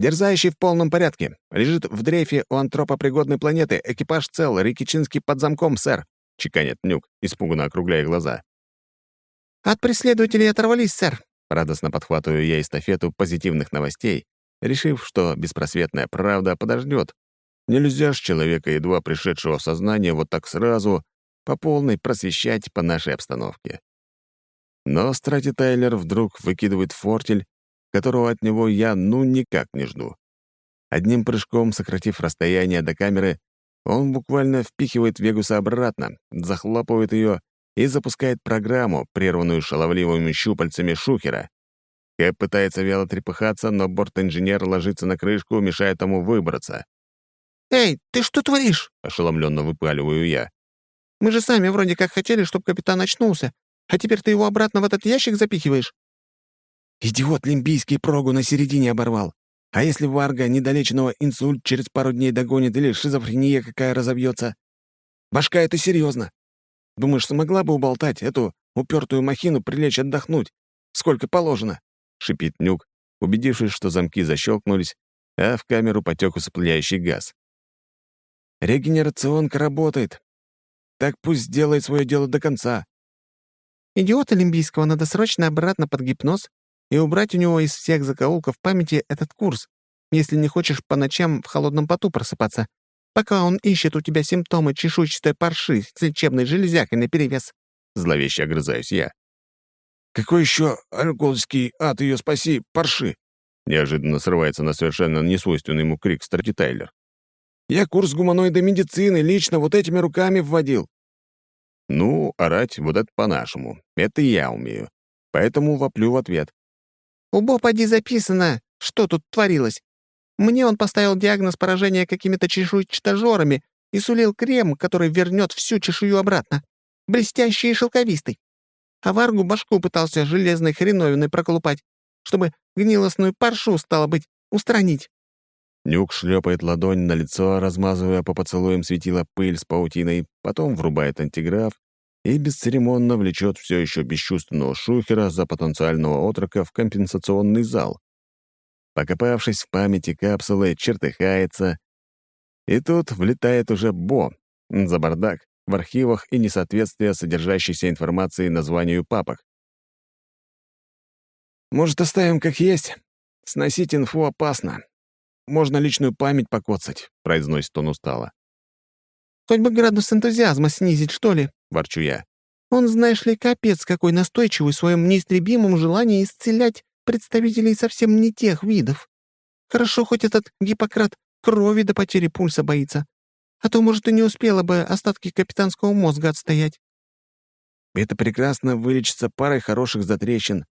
«Дерзающий в полном порядке. Лежит в дрейфе у антропопригодной планеты. Экипаж цел. Рикичинский под замком, сэр», — чеканит Нюк, испуганно округляя глаза. «От преследователей оторвались, сэр», — радостно подхватываю я эстафету позитивных новостей, решив, что беспросветная правда подождет. Нельзя ж человека, едва пришедшего в сознание, вот так сразу по полной просвещать по нашей обстановке. Но Страти Тайлер вдруг выкидывает фортель, которого от него я ну никак не жду. Одним прыжком, сократив расстояние до камеры, он буквально впихивает Вегуса обратно, захлопывает ее и запускает программу, прерванную шаловливыми щупальцами шухера. Кэп пытается вяло трепыхаться, но борт-инженер ложится на крышку, мешая тому выбраться. «Эй, ты что творишь?» — ошеломленно выпаливаю я. Мы же сами вроде как хотели, чтобы капитан очнулся, а теперь ты его обратно в этот ящик запихиваешь?» «Идиот лимбийский прогу на середине оборвал. А если Варга недолеченного инсульт через пару дней догонит или шизофрения какая разобьется? Башка — это серьезно. Думаешь, смогла бы уболтать эту упертую махину прилечь отдохнуть? Сколько положено?» — шипит Нюк, убедившись, что замки защелкнулись, а в камеру потек усыпляющий газ. «Регенерационка работает. Так пусть сделает свое дело до конца». «Идиота Олимпийского надо срочно обратно под гипноз и убрать у него из всех закоулков памяти этот курс, если не хочешь по ночам в холодном поту просыпаться, пока он ищет у тебя симптомы чешуйчатой парши с лечебной железякой наперевес». Зловеще огрызаюсь я. «Какой еще альгольский ад ее спаси, парши?» Неожиданно срывается на совершенно несвойственный ему крик Страти Тайлер. «Я курс гуманоидной медицины лично вот этими руками вводил». Ну, орать вот это по-нашему. Это я умею. Поэтому воплю в ответ. «У Бопади записано, что тут творилось. Мне он поставил диагноз поражения какими-то чешуйчатожорами и сулил крем, который вернет всю чешую обратно. Блестящий и шелковистый. А Варгу башку пытался железной хреновиной проколупать, чтобы гнилостную паршу, стало быть, устранить». Нюк шлепает ладонь на лицо, размазывая по поцелуям светила пыль с паутиной, потом врубает антиграф и бесцеремонно влечет все еще бесчувственного шухера за потенциального отрока в компенсационный зал. Покопавшись в памяти капсулы, чертыхается, и тут влетает уже Бо за бардак в архивах и несоответствие содержащейся информации названию папок. «Может, оставим как есть? Сносить инфу опасно. Можно личную память покоцать», — произносит он устало. «Хоть бы градус энтузиазма снизить, что ли?» — ворчу я. «Он, знаешь ли, капец какой настойчивый в своем неистребимом желании исцелять представителей совсем не тех видов. Хорошо, хоть этот Гиппократ крови до потери пульса боится. А то, может, и не успела бы остатки капитанского мозга отстоять». «Это прекрасно вылечится парой хороших затрещин.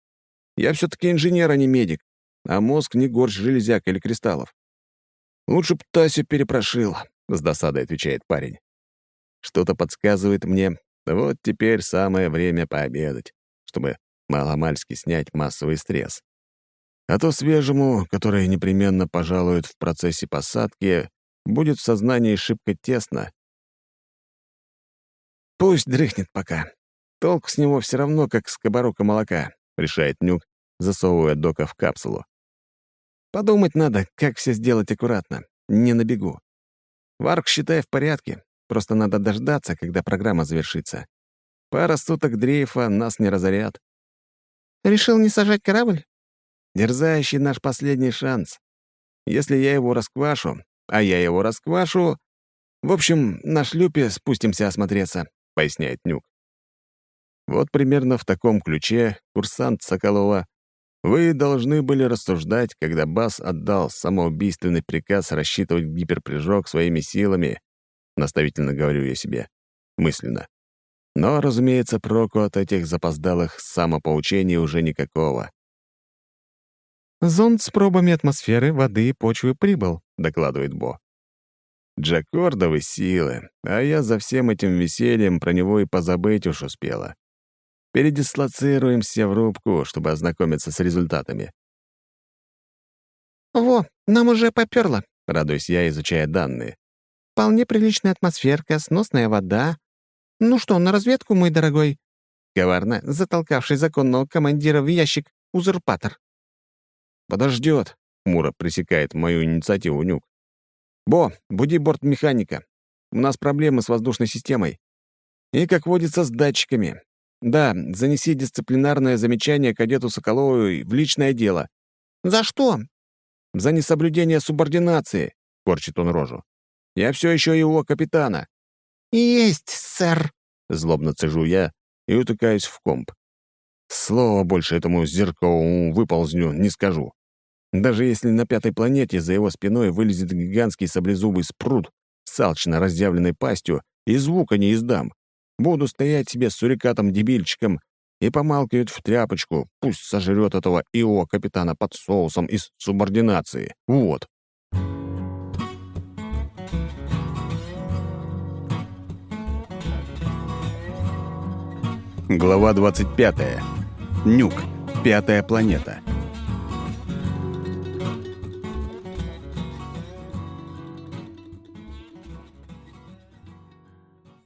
Я все-таки инженер, а не медик, а мозг не горсть железяк или кристаллов. Лучше б Тасю перепрошил», — с досадой отвечает парень. Что-то подсказывает мне, вот теперь самое время пообедать, чтобы маломальски снять массовый стресс. А то свежему, который непременно пожалуют в процессе посадки, будет в сознании шибко тесно. «Пусть дрыхнет пока. Толк с него все равно, как с кабарока молока», — решает Нюк, засовывая Дока в капсулу. «Подумать надо, как все сделать аккуратно, не на бегу. Варк, считай, в порядке, просто надо дождаться, когда программа завершится. Пара суток дрейфа нас не разорят». «Решил не сажать корабль?» «Дерзающий наш последний шанс. Если я его расквашу, а я его расквашу... В общем, на шлюпе спустимся осмотреться», — поясняет Нюк. Вот примерно в таком ключе курсант Соколова вы должны были рассуждать, когда Бас отдал самоубийственный приказ рассчитывать гиперпрыжок своими силами, наставительно говорю я себе, мысленно. Но, разумеется, проку от этих запоздалых самопоучений уже никакого. «Зонд с пробами атмосферы, воды и почвы прибыл», — докладывает Бо. Джакордовы силы, а я за всем этим весельем про него и позабыть уж успела. Передислоцируемся в рубку, чтобы ознакомиться с результатами. «Во, нам уже попёрло», — радуюсь я, изучая данные. «Вполне приличная атмосферка, сносная вода. Ну что, на разведку, мой дорогой?» Коварно затолкавший законного командира в ящик узурпатор. «Подождет», — Мура пресекает мою инициативу Нюк. «Бо, буди бортмеханика. У нас проблемы с воздушной системой. И, как водится, с датчиками. Да, занеси дисциплинарное замечание кадету Соколову в личное дело. За что? За несоблюдение субординации, корчит он рожу. Я все еще его капитана. Есть, сэр. Злобно цежу я и утыкаюсь в комп. Слова больше этому зеркалу выползню не скажу. Даже если на пятой планете за его спиной вылезет гигантский саблезубый спрут с алчно разъявленной пастью, и звука не издам. Буду стоять себе с сурикатом-дебильчиком и помалкивать в тряпочку, пусть сожрет этого ИО капитана под соусом из субординации. Вот. Глава 25. Нюк. Пятая планета.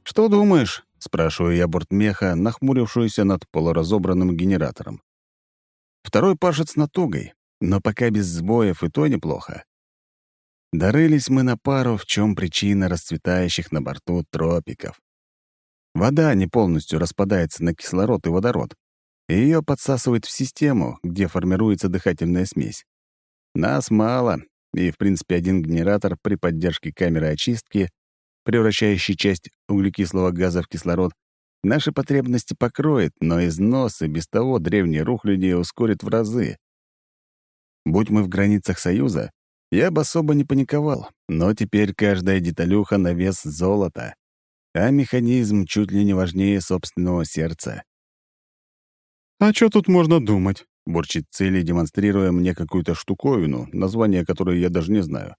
«Что думаешь?» — спрашиваю я бортмеха, нахмурившуюся над полуразобранным генератором. Второй пашет с натугой, но пока без сбоев и то неплохо. Дорылись мы на пару, в чем причина расцветающих на борту тропиков. Вода не полностью распадается на кислород и водород, и ее подсасывает в систему, где формируется дыхательная смесь. Нас мало, и, в принципе, один генератор при поддержке камеры очистки, превращающий часть углекислого газа в кислород, наши потребности покроет, но износ и без того древние рухляди ускорит в разы. Будь мы в границах Союза, я бы особо не паниковал, но теперь каждая деталюха на вес золота, а механизм чуть ли не важнее собственного сердца. «А что тут можно думать?» — бурчит Цели, демонстрируя мне какую-то штуковину, название которой я даже не знаю.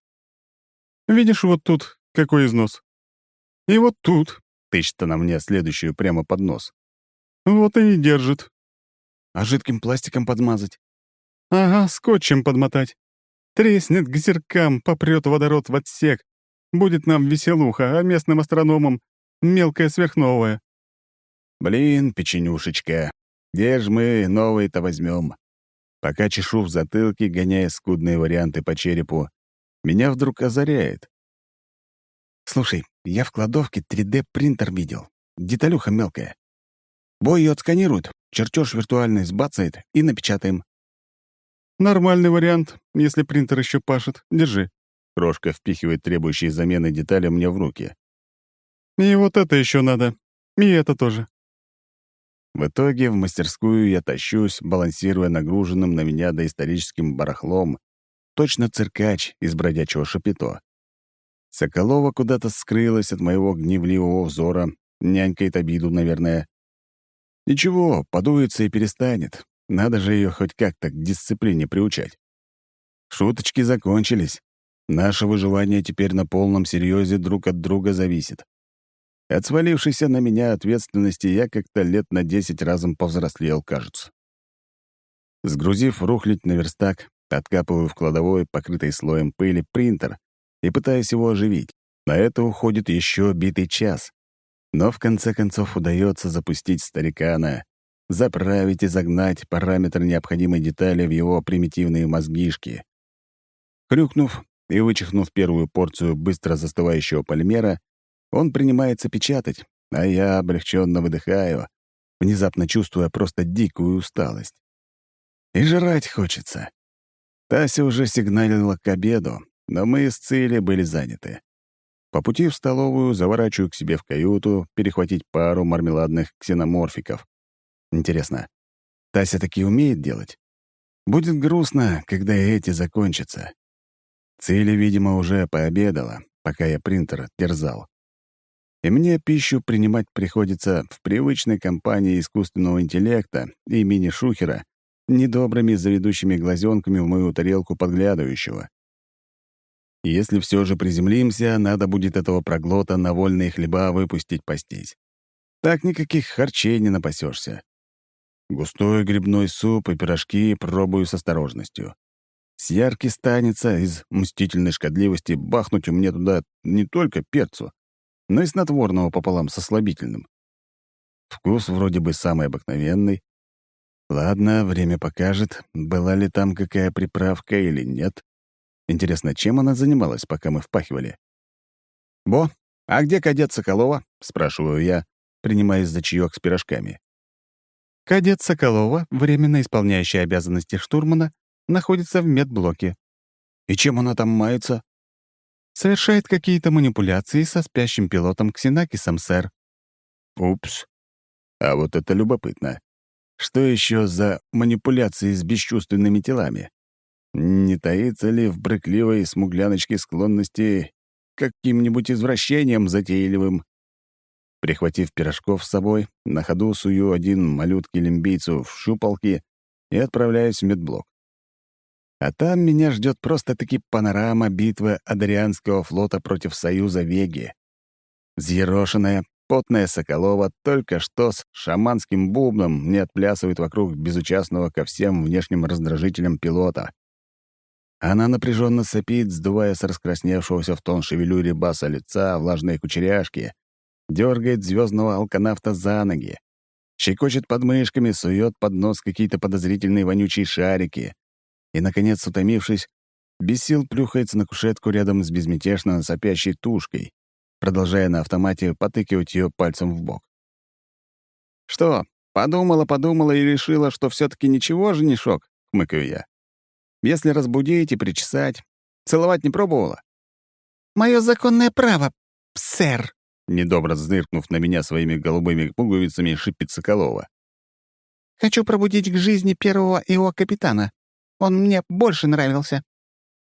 «Видишь, вот тут какой износ. И вот тут», — тычет она мне следующую прямо под нос. «Вот и не держит». «А жидким пластиком подмазать?» «Ага, скотчем подмотать. Треснет к зеркам, попрет водород в отсек. Будет нам веселуха, а местным астрономам — мелкая сверхновая». «Блин, печенюшечка, где ж мы новые-то возьмем? Пока чешу в затылке, гоняя скудные варианты по черепу, меня вдруг озаряет. «Слушай, я в кладовке 3D-принтер видел. Деталюха мелкая. Бой ее отсканирует, чертеж виртуальный сбацает и напечатаем. «Нормальный вариант, если принтер еще пашет. Держи». Рожка впихивает требующие замены детали мне в руки. «И вот это еще надо. И это тоже». В итоге в мастерскую я тащусь, балансируя нагруженным на меня доисторическим барахлом, точно циркач из бродячего шапито. Соколова куда-то скрылась от моего гневливого взора, нянькает обиду, наверное. Ничего, подуется и перестанет. Надо же ее хоть как-то к дисциплине приучать. Шуточки закончились. Наше выживание теперь на полном серьезе друг от друга зависит. От свалившейся на меня ответственности я как-то лет на десять разом повзрослел, кажется. Сгрузив рухлить на верстак, откапываю в кладовой, покрытой слоем пыли, принтер и пытаюсь его оживить. На это уходит еще битый час. Но в конце концов удается запустить старикана, заправить и загнать параметр необходимой детали в его примитивные мозгишки. Хрюкнув и вычихнув первую порцию быстро застывающего полимера, он принимается печатать, а я облегченно выдыхаю, внезапно чувствуя просто дикую усталость. И жрать хочется. Тася уже сигналила к обеду, но мы с Цили были заняты. По пути в столовую заворачиваю к себе в каюту перехватить пару мармеладных ксеноморфиков. Интересно, Тася таки умеет делать? Будет грустно, когда эти закончатся. Цили, видимо, уже пообедала, пока я принтер терзал и мне пищу принимать приходится в привычной компании искусственного интеллекта и мини-шухера, недобрыми заведущими глазенками в мою тарелку подглядывающего. Если все же приземлимся, надо будет этого проглота на вольные хлеба выпустить пастись. Так никаких харчей не напасешься. Густой грибной суп и пирожки пробую с осторожностью. С яркий станется из мстительной шкодливости бахнуть у меня туда не только перцу, но и снотворного пополам со слабительным. Вкус вроде бы самый обыкновенный. Ладно, время покажет, была ли там какая приправка или нет. Интересно, чем она занималась, пока мы впахивали? «Бо, а где кадет Соколова?» — спрашиваю я, принимаясь за чаек с пирожками. Кадет Соколова, временно исполняющий обязанности штурмана, находится в медблоке. «И чем она там мается?» Совершает какие-то манипуляции со спящим пилотом Ксенакисом, сэр». «Упс. А вот это любопытно. Что еще за манипуляции с бесчувственными телами? Не таится ли в брыкливой смугляночке склонности каким-нибудь извращением затейливым?» Прихватив пирожков с собой, на ходу сую один малютки-лимбийцу в щупалки и отправляюсь в медблок. А там меня ждет просто-таки панорама битвы Адрианского флота против Союза Веги. Взъерошенная, потная Соколова только что с шаманским бубном не отплясывает вокруг безучастного ко всем внешним раздражителям пилота. Она напряженно сопит, сдувая с раскрасневшегося в тон шевелюре баса лица влажные кучеряшки, дергает звездного алканавта за ноги, щекочет подмышками, сует под нос какие-то подозрительные вонючие шарики и, наконец, утомившись, без сил плюхается на кушетку рядом с безмятежно сопящей тушкой, продолжая на автомате потыкивать ее пальцем в бок. «Что, подумала-подумала и решила, что все таки ничего, женишок?» — хмыкаю я. Если разбудить и причесать. Целовать не пробовала?» «Мое законное право, сэр», — недобро зныркнув на меня своими голубыми пуговицами, шипит Соколова. «Хочу пробудить к жизни первого его капитана. Он мне больше нравился».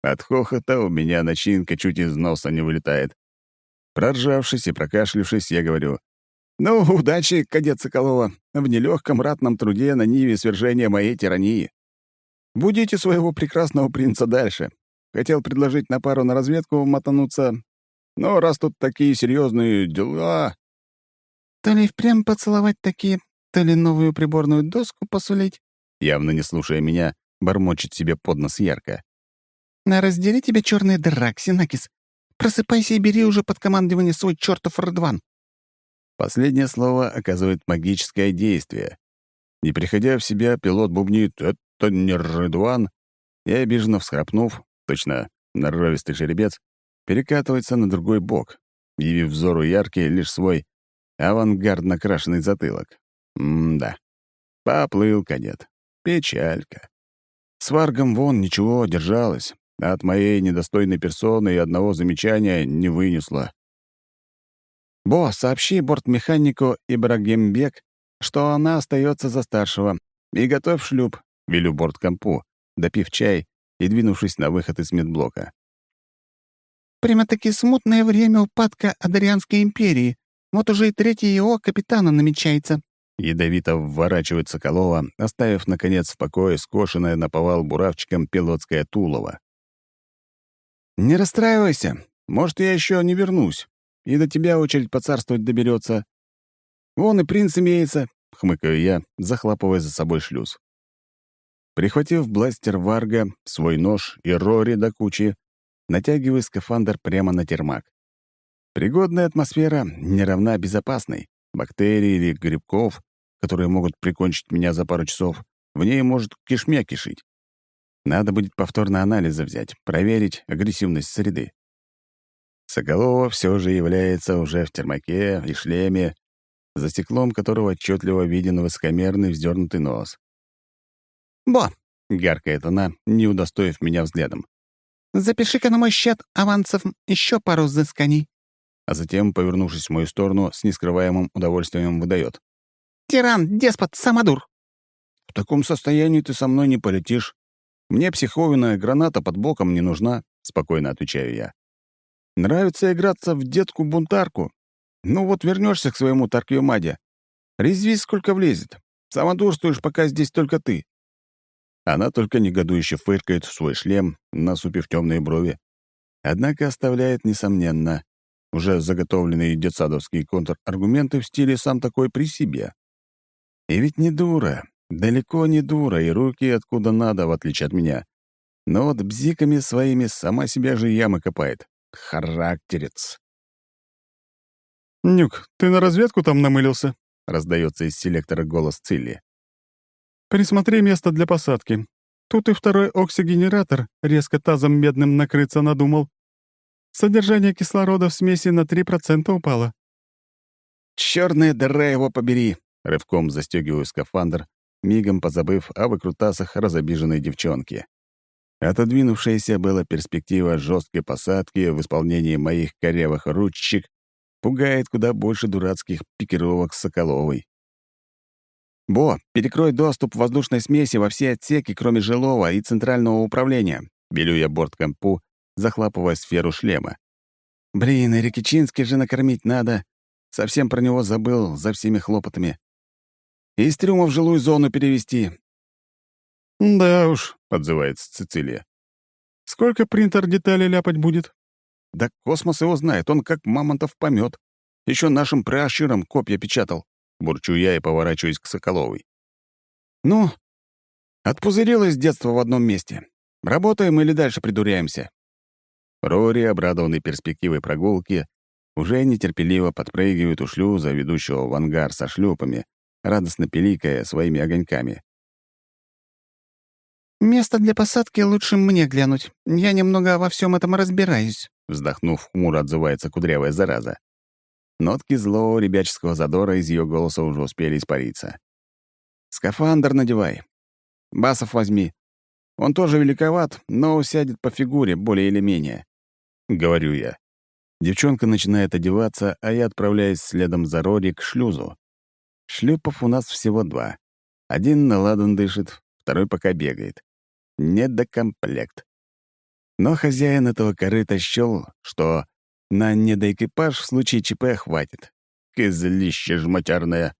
От хохота у меня начинка чуть из носа не вылетает. Проржавшись и прокашлившись, я говорю, «Ну, удачи, кадет Соколова, в нелегком ратном труде на ниве свержения моей тирании». Будите своего прекрасного принца дальше. Хотел предложить на пару на разведку мотануться, но раз тут такие серьезные дела...» «То ли впрямь поцеловать такие, то ли новую приборную доску посулить?» Явно не слушая меня, бормочет себе под нос ярко. «На раздели тебе черный драк, Синакис. Просыпайся и бери уже под командование свой чертов Рдван». Последнее слово оказывает магическое действие. Не приходя в себя, пилот бубнит то не Рыдуан, и, обиженно всхрапнув, точно норовистый жеребец, перекатывается на другой бок, явив взору яркий лишь свой авангардно крашеный затылок. М-да. Поплыл кадет. Печалька. С Варгом вон ничего, держалась, а от моей недостойной персоны и одного замечания не вынесла. «Бо, сообщи бортмеханику Ибрагимбек, что она остается за старшего, и готовь шлюп, Велю борткомпу, допив чай и двинувшись на выход из медблока. «Прямо-таки смутное время упадка Адарианской империи. Вот уже и третий его капитана намечается». Ядовито вворачивает Соколова, оставив, наконец, в покое скошенное на повал буравчиком пилотское тулово. «Не расстраивайся. Может, я еще не вернусь, и до тебя очередь поцарствовать доберется. Вон и принц имеется», — хмыкаю я, захлопывая за собой шлюз. Прихватив бластер Варга, свой нож и Рори до кучи, натягиваю скафандр прямо на термак. Пригодная атмосфера не равна безопасной. Бактерий или грибков, которые могут прикончить меня за пару часов, в ней может кишмя кишить. Надо будет повторно анализы взять, проверить агрессивность среды. Соколова все же является уже в термаке и шлеме, за стеклом которого отчетливо виден высокомерный вздернутый нос. «Бо!» — гаркает она, не удостоив меня взглядом. «Запиши-ка на мой счет авансов еще пару взысканий». А затем, повернувшись в мою сторону, с нескрываемым удовольствием выдает. «Тиран, деспот, самодур!» «В таком состоянии ты со мной не полетишь. Мне психованная граната под боком не нужна», — спокойно отвечаю я. «Нравится играться в детку-бунтарку. Ну вот вернешься к своему Тарквимаде. Резвись, сколько влезет. Самодурствуешь, пока здесь только ты. Она только негодующе фыркает в свой шлем, насупив темные брови. Однако оставляет, несомненно, уже заготовленные детсадовские контраргументы в стиле «сам такой при себе». И ведь не дура, далеко не дура, и руки откуда надо, в отличие от меня. Но вот бзиками своими сама себя же ямы копает. Характерец. «Нюк, ты на разведку там намылился?» — раздается из селектора голос Цилли. Присмотри место для посадки. Тут и второй оксигенератор резко тазом медным накрыться надумал. Содержание кислорода в смеси на 3% упало. «Чёрная дыра его побери!» Рывком застегиваю скафандр, мигом позабыв о выкрутасах разобиженной девчонки. Отодвинувшаяся была перспектива жесткой посадки в исполнении моих корявых ручек пугает куда больше дурацких пикировок Соколовой. «Бо, перекрой доступ воздушной смеси во все отсеки, кроме жилого и центрального управления», — белю я борткомпу, захлапывая сферу шлема. «Блин, и Рикичинский же накормить надо. Совсем про него забыл за всеми хлопотами. Из трюма в жилую зону перевести». «Да уж», — отзывается Цицилия. «Сколько принтер деталей ляпать будет?» «Да космос его знает, он как мамонтов помет. Еще нашим пращурам копья печатал. Бурчу я и поворачиваюсь к Соколовой. Ну, отпузырилась с детства в одном месте. Работаем или дальше придуряемся? Рори, обрадованный перспективой прогулки, уже нетерпеливо подпрыгивает у шлюза, ведущего в ангар со шлюпами, радостно пиликая своими огоньками. «Место для посадки лучше мне глянуть. Я немного во всем этом разбираюсь», — вздохнув, хмуро отзывается кудрявая зараза. Нотки злого ребяческого задора из ее голоса уже успели испариться. «Скафандр надевай. Басов возьми. Он тоже великоват, но усядет по фигуре более или менее», — говорю я. Девчонка начинает одеваться, а я отправляюсь следом за Рори к шлюзу. Шлюпов у нас всего два. Один на ладан дышит, второй пока бегает недокомплект. Но хозяин этого корыта счел, что на недоэкипаж в случае ЧП хватит. Козлище жматярное.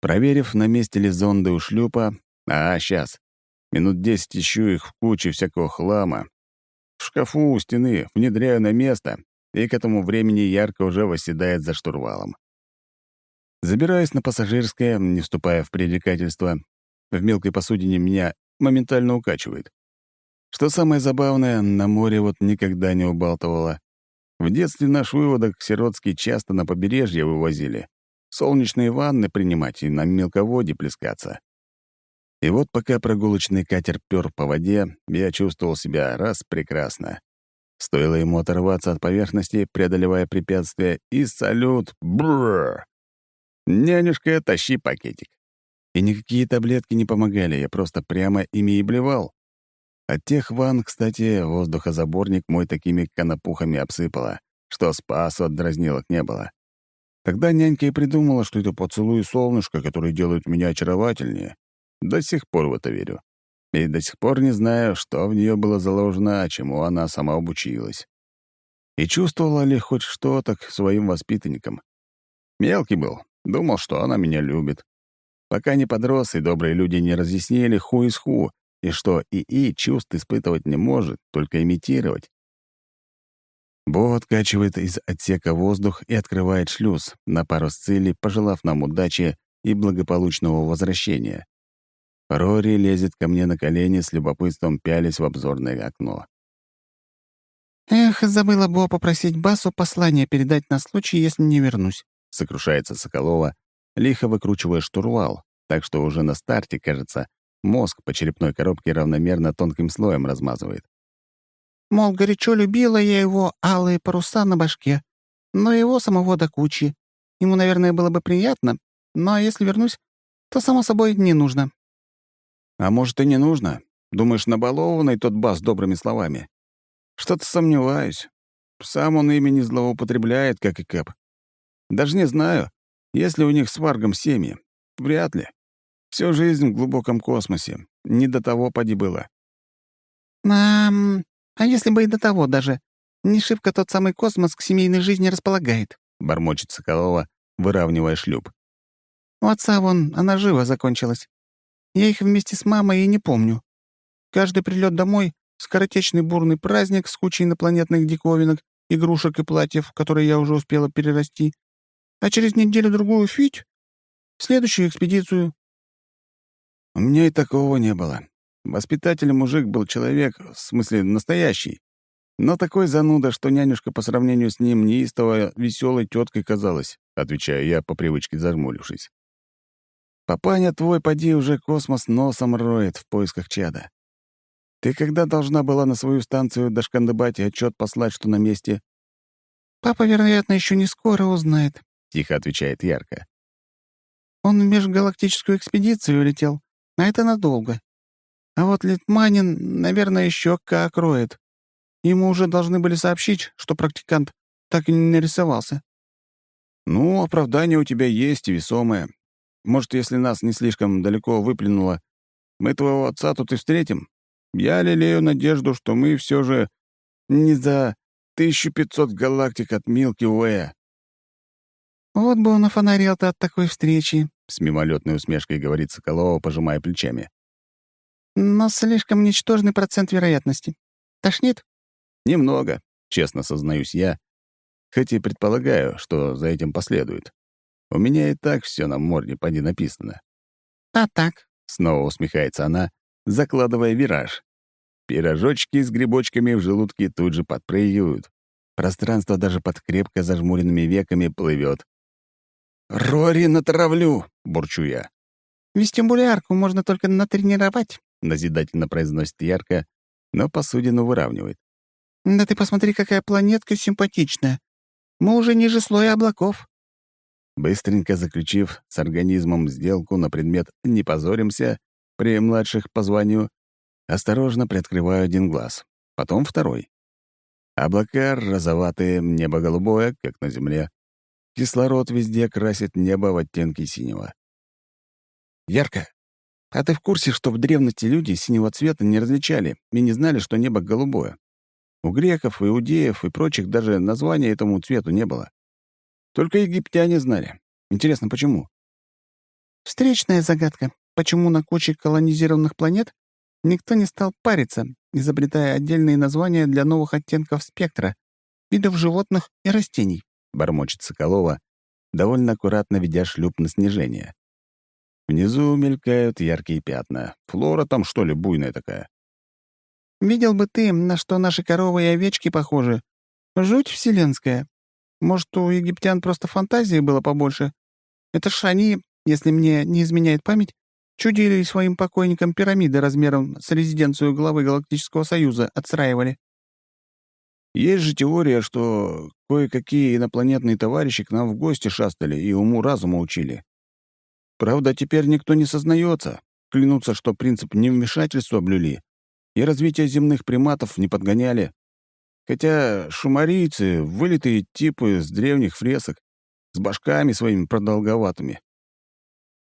Проверив, на месте ли зонды у шлюпа, а, сейчас, минут десять ищу их в куче всякого хлама. В шкафу у стены внедряю на место, и к этому времени ярко уже восседает за штурвалом. Забираюсь на пассажирское, не вступая в пререкательство. В мелкой посудине меня моментально укачивает. Что самое забавное, на море вот никогда не убалтывало. В детстве наш выводок Сиротский часто на побережье вывозили. Солнечные ванны принимать и на мелководье плескаться. И вот пока прогулочный катер пёр по воде, я чувствовал себя раз прекрасно. Стоило ему оторваться от поверхности, преодолевая препятствия, и салют — бррр! Нянюшка, тащи пакетик. И никакие таблетки не помогали, я просто прямо ими и блевал. От тех ванн, кстати, воздухозаборник мой такими конопухами обсыпало, что спасу от дразнилок не было. Тогда нянька и придумала, что это поцелуй солнышко, который делает меня очаровательнее. До сих пор в это верю. И до сих пор не знаю, что в нее было заложено, а чему она сама обучилась. И чувствовала ли хоть что-то к своим воспитанникам. Мелкий был, думал, что она меня любит. Пока не подрос, и добрые люди не разъяснили ху из ху, и что ИИ чувств испытывать не может, только имитировать. Бо откачивает из отсека воздух и открывает шлюз, на пару с цели, пожелав нам удачи и благополучного возвращения. Рори лезет ко мне на колени с любопытством пялясь в обзорное окно. «Эх, забыла Бо попросить Басу послание передать на случай, если не вернусь», — сокрушается Соколова, лихо выкручивая штурвал, так что уже на старте, кажется, мозг по черепной коробке равномерно тонким слоем размазывает. Мол, горячо любила я его алые паруса на башке, но его самого до кучи. Ему, наверное, было бы приятно, но если вернусь, то, само собой, не нужно. А может, и не нужно? Думаешь, набалованный тот бас добрыми словами? Что-то сомневаюсь. Сам он ими не злоупотребляет, как и Кэп. Даже не знаю, если у них с Варгом семьи? Вряд ли. Всю жизнь в глубоком космосе. Не до того поди было. А, а если бы и до того даже? Не шибко тот самый космос к семейной жизни располагает, — бормочет Соколова, выравнивая шлюп. У отца вон, она живо закончилась. Я их вместе с мамой и не помню. Каждый прилет домой — скоротечный бурный праздник с кучей инопланетных диковинок, игрушек и платьев, которые я уже успела перерасти а через неделю-другую фить в следующую экспедицию». У меня и такого не было. Воспитатель мужик был человек, в смысле настоящий, но такой зануда, что нянюшка по сравнению с ним неистово веселой теткой казалась, отвечаю я по привычке зажмурившись. Папаня твой, поди, уже космос носом роет в поисках чада. Ты когда должна была на свою станцию дошкандыбать и отчет послать, что на месте? Папа, вероятно, еще не скоро узнает. — тихо отвечает Ярко. «Он в межгалактическую экспедицию улетел, а это надолго. А вот Литманин, наверное, еще как роет. Ему уже должны были сообщить, что практикант так и не нарисовался». «Ну, оправдание у тебя есть и весомое. Может, если нас не слишком далеко выплюнуло, мы твоего отца тут и встретим? Я лелею надежду, что мы все же не за 1500 галактик от Милки Уэя. «Вот бы он офонарел-то от такой встречи», — с мимолетной усмешкой говорит Соколова, пожимая плечами. «Но слишком ничтожный процент вероятности. Тошнит?» «Немного», — честно сознаюсь я, хоть и предполагаю, что за этим последует. У меня и так все на морде поди написано. «А так?» — снова усмехается она, закладывая вираж. Пирожочки с грибочками в желудке тут же подпрыгивают. Пространство даже под крепко зажмуренными веками плывет. «Рори натравлю!» — бурчу я. «Вестибулярку можно только натренировать», — назидательно произносит ярко, но посудину выравнивает. «Да ты посмотри, какая планетка симпатичная. Мы уже ниже слоя облаков». Быстренько заключив с организмом сделку на предмет «не позоримся» при младших по званию, осторожно приоткрываю один глаз, потом второй. Облака розоватые, небо голубое, как на Земле. Кислород везде красит небо в оттенки синего. Ярко. А ты в курсе, что в древности люди синего цвета не различали и не знали, что небо голубое? У греков, иудеев и прочих даже названия этому цвету не было. Только египтяне знали. Интересно, почему? Встречная загадка. Почему на куче колонизированных планет никто не стал париться, изобретая отдельные названия для новых оттенков спектра, видов животных и растений? Бормочет Соколова, довольно аккуратно ведя шлюп на снижение. Внизу мелькают яркие пятна. Флора там, что ли, буйная такая? «Видел бы ты, на что наши коровы и овечки похожи. Жуть вселенская. Может, у египтян просто фантазии было побольше? Это ж они, если мне не изменяет память, чудили своим покойникам пирамиды размером с резиденцию главы Галактического Союза отстраивали. Есть же теория, что кое-какие инопланетные товарищи к нам в гости шастали и уму-разуму учили. Правда, теперь никто не сознается, клянутся, что принцип невмешательства блюли и развитие земных приматов не подгоняли. Хотя шумарийцы — вылитые типы с древних фресок, с башками своими продолговатыми.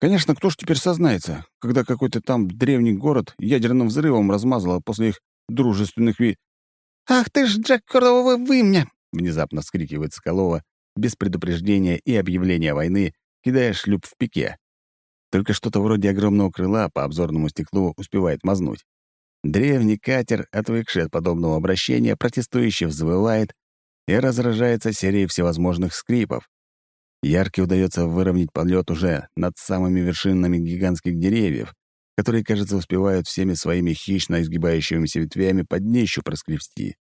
Конечно, кто ж теперь сознается, когда какой-то там древний город ядерным взрывом размазало после их дружественных ви... «Ах ты ж, Джек, коровы вы мне!» — внезапно вскрикивает Скалова без предупреждения и объявления войны, кидая шлюп в пике. Только что-то вроде огромного крыла по обзорному стеклу успевает мазнуть. Древний катер, отвыкший от подобного обращения, протестующе взвывает и разражается серией всевозможных скрипов. Ярке удается выровнять полет уже над самыми вершинами гигантских деревьев, которые, кажется, успевают всеми своими хищно изгибающимися ветвями под днищу проскрести.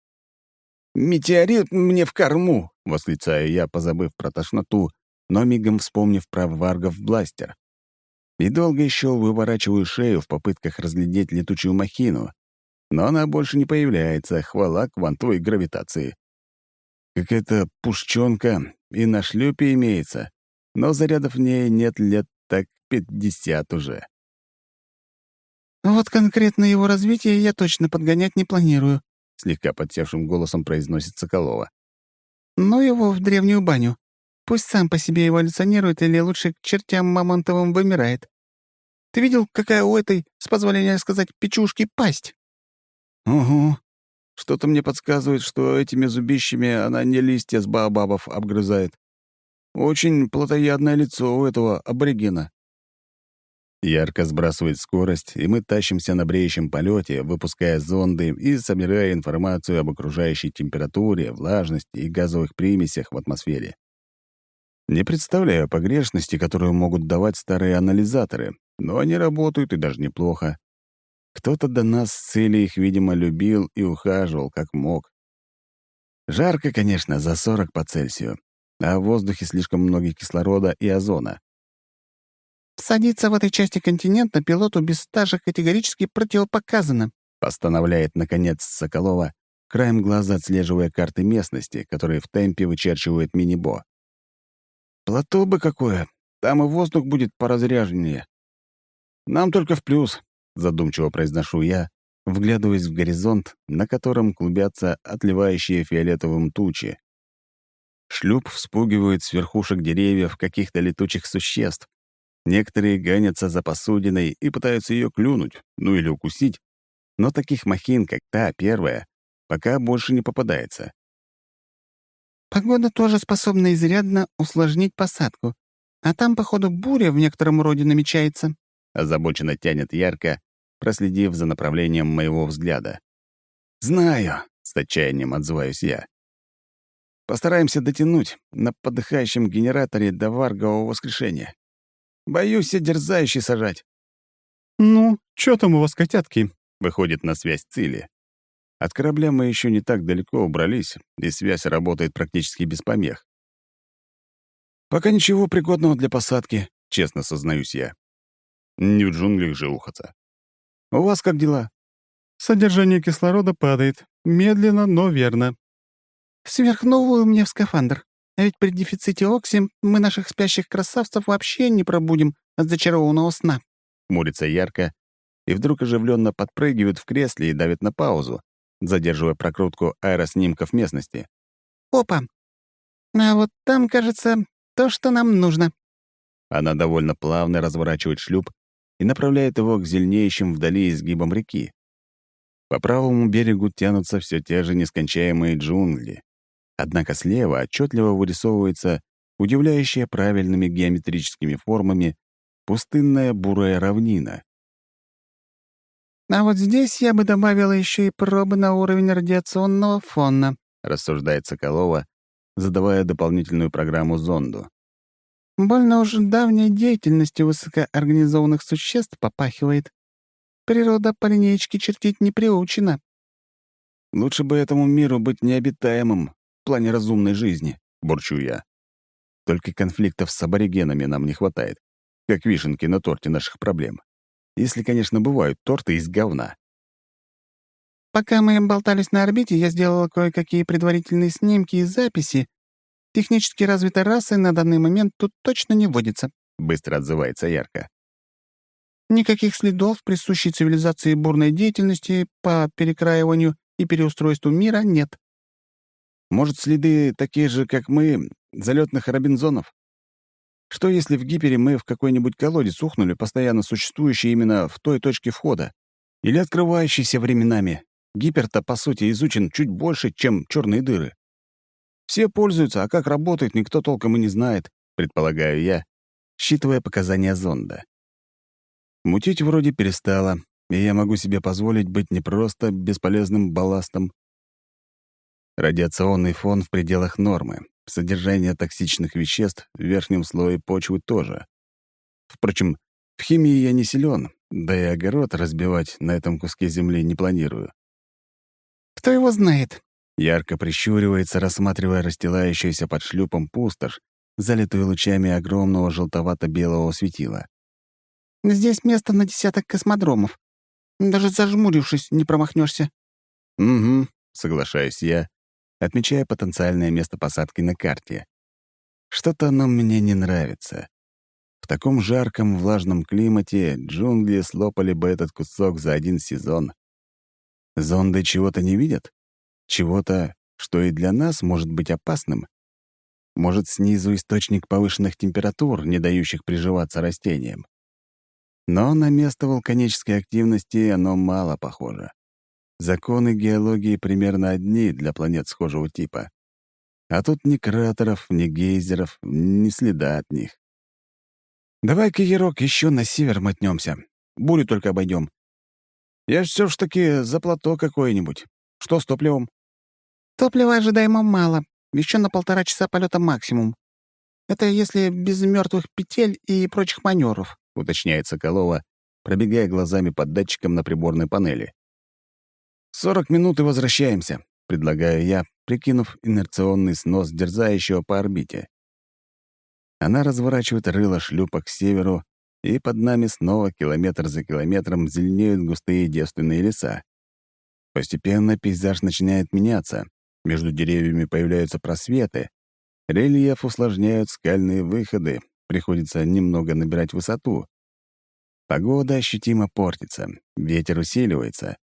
«Метеорит мне в корму!» — восклицаю я, позабыв про тошноту, но мигом вспомнив про варгов бластер и долго еще выворачиваю шею в попытках разглядеть летучую махину, но она больше не появляется, хвала квантовой гравитации. Какая-то пушченка и на шлюпе имеется, но зарядов в ней нет лет так пятьдесят уже. «Вот конкретно его развитие я точно подгонять не планирую», — слегка подсевшим голосом произносит Соколова. «Но его в древнюю баню. Пусть сам по себе эволюционирует или лучше к чертям мамонтовым вымирает. Ты видел, какая у этой, с позволения сказать, печушки пасть?» «Угу. Что-то мне подсказывает, что этими зубищами она не листья с баобабов обгрызает. Очень плотоядное лицо у этого аборигена». Ярко сбрасывает скорость, и мы тащимся на бреющем полете, выпуская зонды и собирая информацию об окружающей температуре, влажности и газовых примесях в атмосфере. Не представляю погрешности, которую могут давать старые анализаторы, но они работают и даже неплохо. Кто-то до нас с целью их, видимо, любил и ухаживал, как мог. Жарко, конечно, за 40 по Цельсию, а в воздухе слишком много кислорода и озона. «Садиться в этой части континента пилоту без стажа категорически противопоказано», постановляет, наконец, Соколова, краем глаза отслеживая карты местности, которые в темпе вычерчивает мини-бо. Плато бы какое. Там и воздух будет поразряженнее. Нам только в плюс, задумчиво произношу я, вглядываясь в горизонт, на котором клубятся отливающие фиолетовым тучи. Шлюп вспугивает с верхушек деревьев каких-то летучих существ. Некоторые гонятся за посудиной и пытаются ее клюнуть, ну или укусить, но таких махин, как та первая, пока больше не попадается. Погода тоже способна изрядно усложнить посадку. А там, походу, буря в некотором роде намечается. Озабоченно тянет ярко, проследив за направлением моего взгляда. «Знаю», — с отчаянием отзываюсь я. Постараемся дотянуть на подыхающем генераторе до варгового воскрешения. Боюсь все дерзающий сажать. «Ну, что там у вас, котятки?» — выходит на связь Цили. От корабля мы еще не так далеко убрались, и связь работает практически без помех. «Пока ничего пригодного для посадки», — честно сознаюсь я. Не в джунглях же ухаться. «У вас как дела?» «Содержание кислорода падает. Медленно, но верно». «Сверхновую мне в скафандр. А ведь при дефиците окси мы наших спящих красавцев вообще не пробудем от зачарованного сна». Мурится ярко и вдруг оживленно подпрыгивает в кресле и давит на паузу, задерживая прокрутку аэроснимков местности. «Опа! А вот там, кажется, то, что нам нужно». Она довольно плавно разворачивает шлюп и направляет его к зеленеющим вдали изгибам реки. По правому берегу тянутся все те же нескончаемые джунгли. Однако слева отчетливо вырисовывается удивляющая правильными геометрическими формами пустынная бурая равнина. «А вот здесь я бы добавила еще и пробы на уровень радиационного фона», рассуждает Соколова, задавая дополнительную программу зонду. «Больно уж давней деятельностью высокоорганизованных существ попахивает. Природа по линеечке чертить не приучена». «Лучше бы этому миру быть необитаемым плане разумной жизни», — бурчу я. Только конфликтов с аборигенами нам не хватает, как вишенки на торте наших проблем. Если, конечно, бывают торты из говна. Пока мы болтались на орбите, я сделала кое-какие предварительные снимки и записи. Технически развитой расы на данный момент тут точно не водится. Быстро отзывается ярко. Никаких следов присущей цивилизации бурной деятельности по перекраиванию и переустройству мира нет. Может, следы такие же, как мы, залетных робинзонов? Что если в гипере мы в какой-нибудь колодец ухнули, постоянно существующий именно в той точке входа? Или открывающийся временами? Гипер-то, по сути, изучен чуть больше, чем черные дыры. Все пользуются, а как работает, никто толком и не знает, предполагаю я, считывая показания зонда. Мутить вроде перестало, и я могу себе позволить быть не просто бесполезным балластом. Радиационный фон в пределах нормы, содержание токсичных веществ в верхнем слое почвы тоже. Впрочем, в химии я не силен, да и огород разбивать на этом куске земли не планирую. «Кто его знает?» Ярко прищуривается, рассматривая расстилающуюся под шлюпом пустошь, залитую лучами огромного желтовато-белого светила. «Здесь место на десяток космодромов. Даже зажмурившись, не промахнешься. «Угу», — соглашаюсь я, отмечая потенциальное место посадки на карте. Что-то оно мне не нравится. В таком жарком, влажном климате джунгли слопали бы этот кусок за один сезон. Зонды чего-то не видят? Чего-то, что и для нас может быть опасным? Может, снизу источник повышенных температур, не дающих приживаться растениям? Но на место вулканической активности оно мало похоже. Законы геологии примерно одни для планет схожего типа. А тут ни кратеров, ни гейзеров, ни следа от них. «Давай-ка, Ерок, еще на север мотнемся. Бурю только обойдем. Я все ж таки за плато какое-нибудь. Что с топливом?» «Топлива ожидаемо мало. Еще на полтора часа полета максимум. Это если без мертвых петель и прочих маневров», — уточняет Соколова, пробегая глазами под датчиком на приборной панели. «Сорок минут и возвращаемся», — предлагаю я, прикинув инерционный снос дерзающего по орбите. Она разворачивает рыло шлюпа к северу, и под нами снова километр за километром зеленеют густые девственные леса. Постепенно пейзаж начинает меняться, между деревьями появляются просветы, рельеф усложняют скальные выходы, приходится немного набирать высоту. Погода ощутимо портится, ветер усиливается,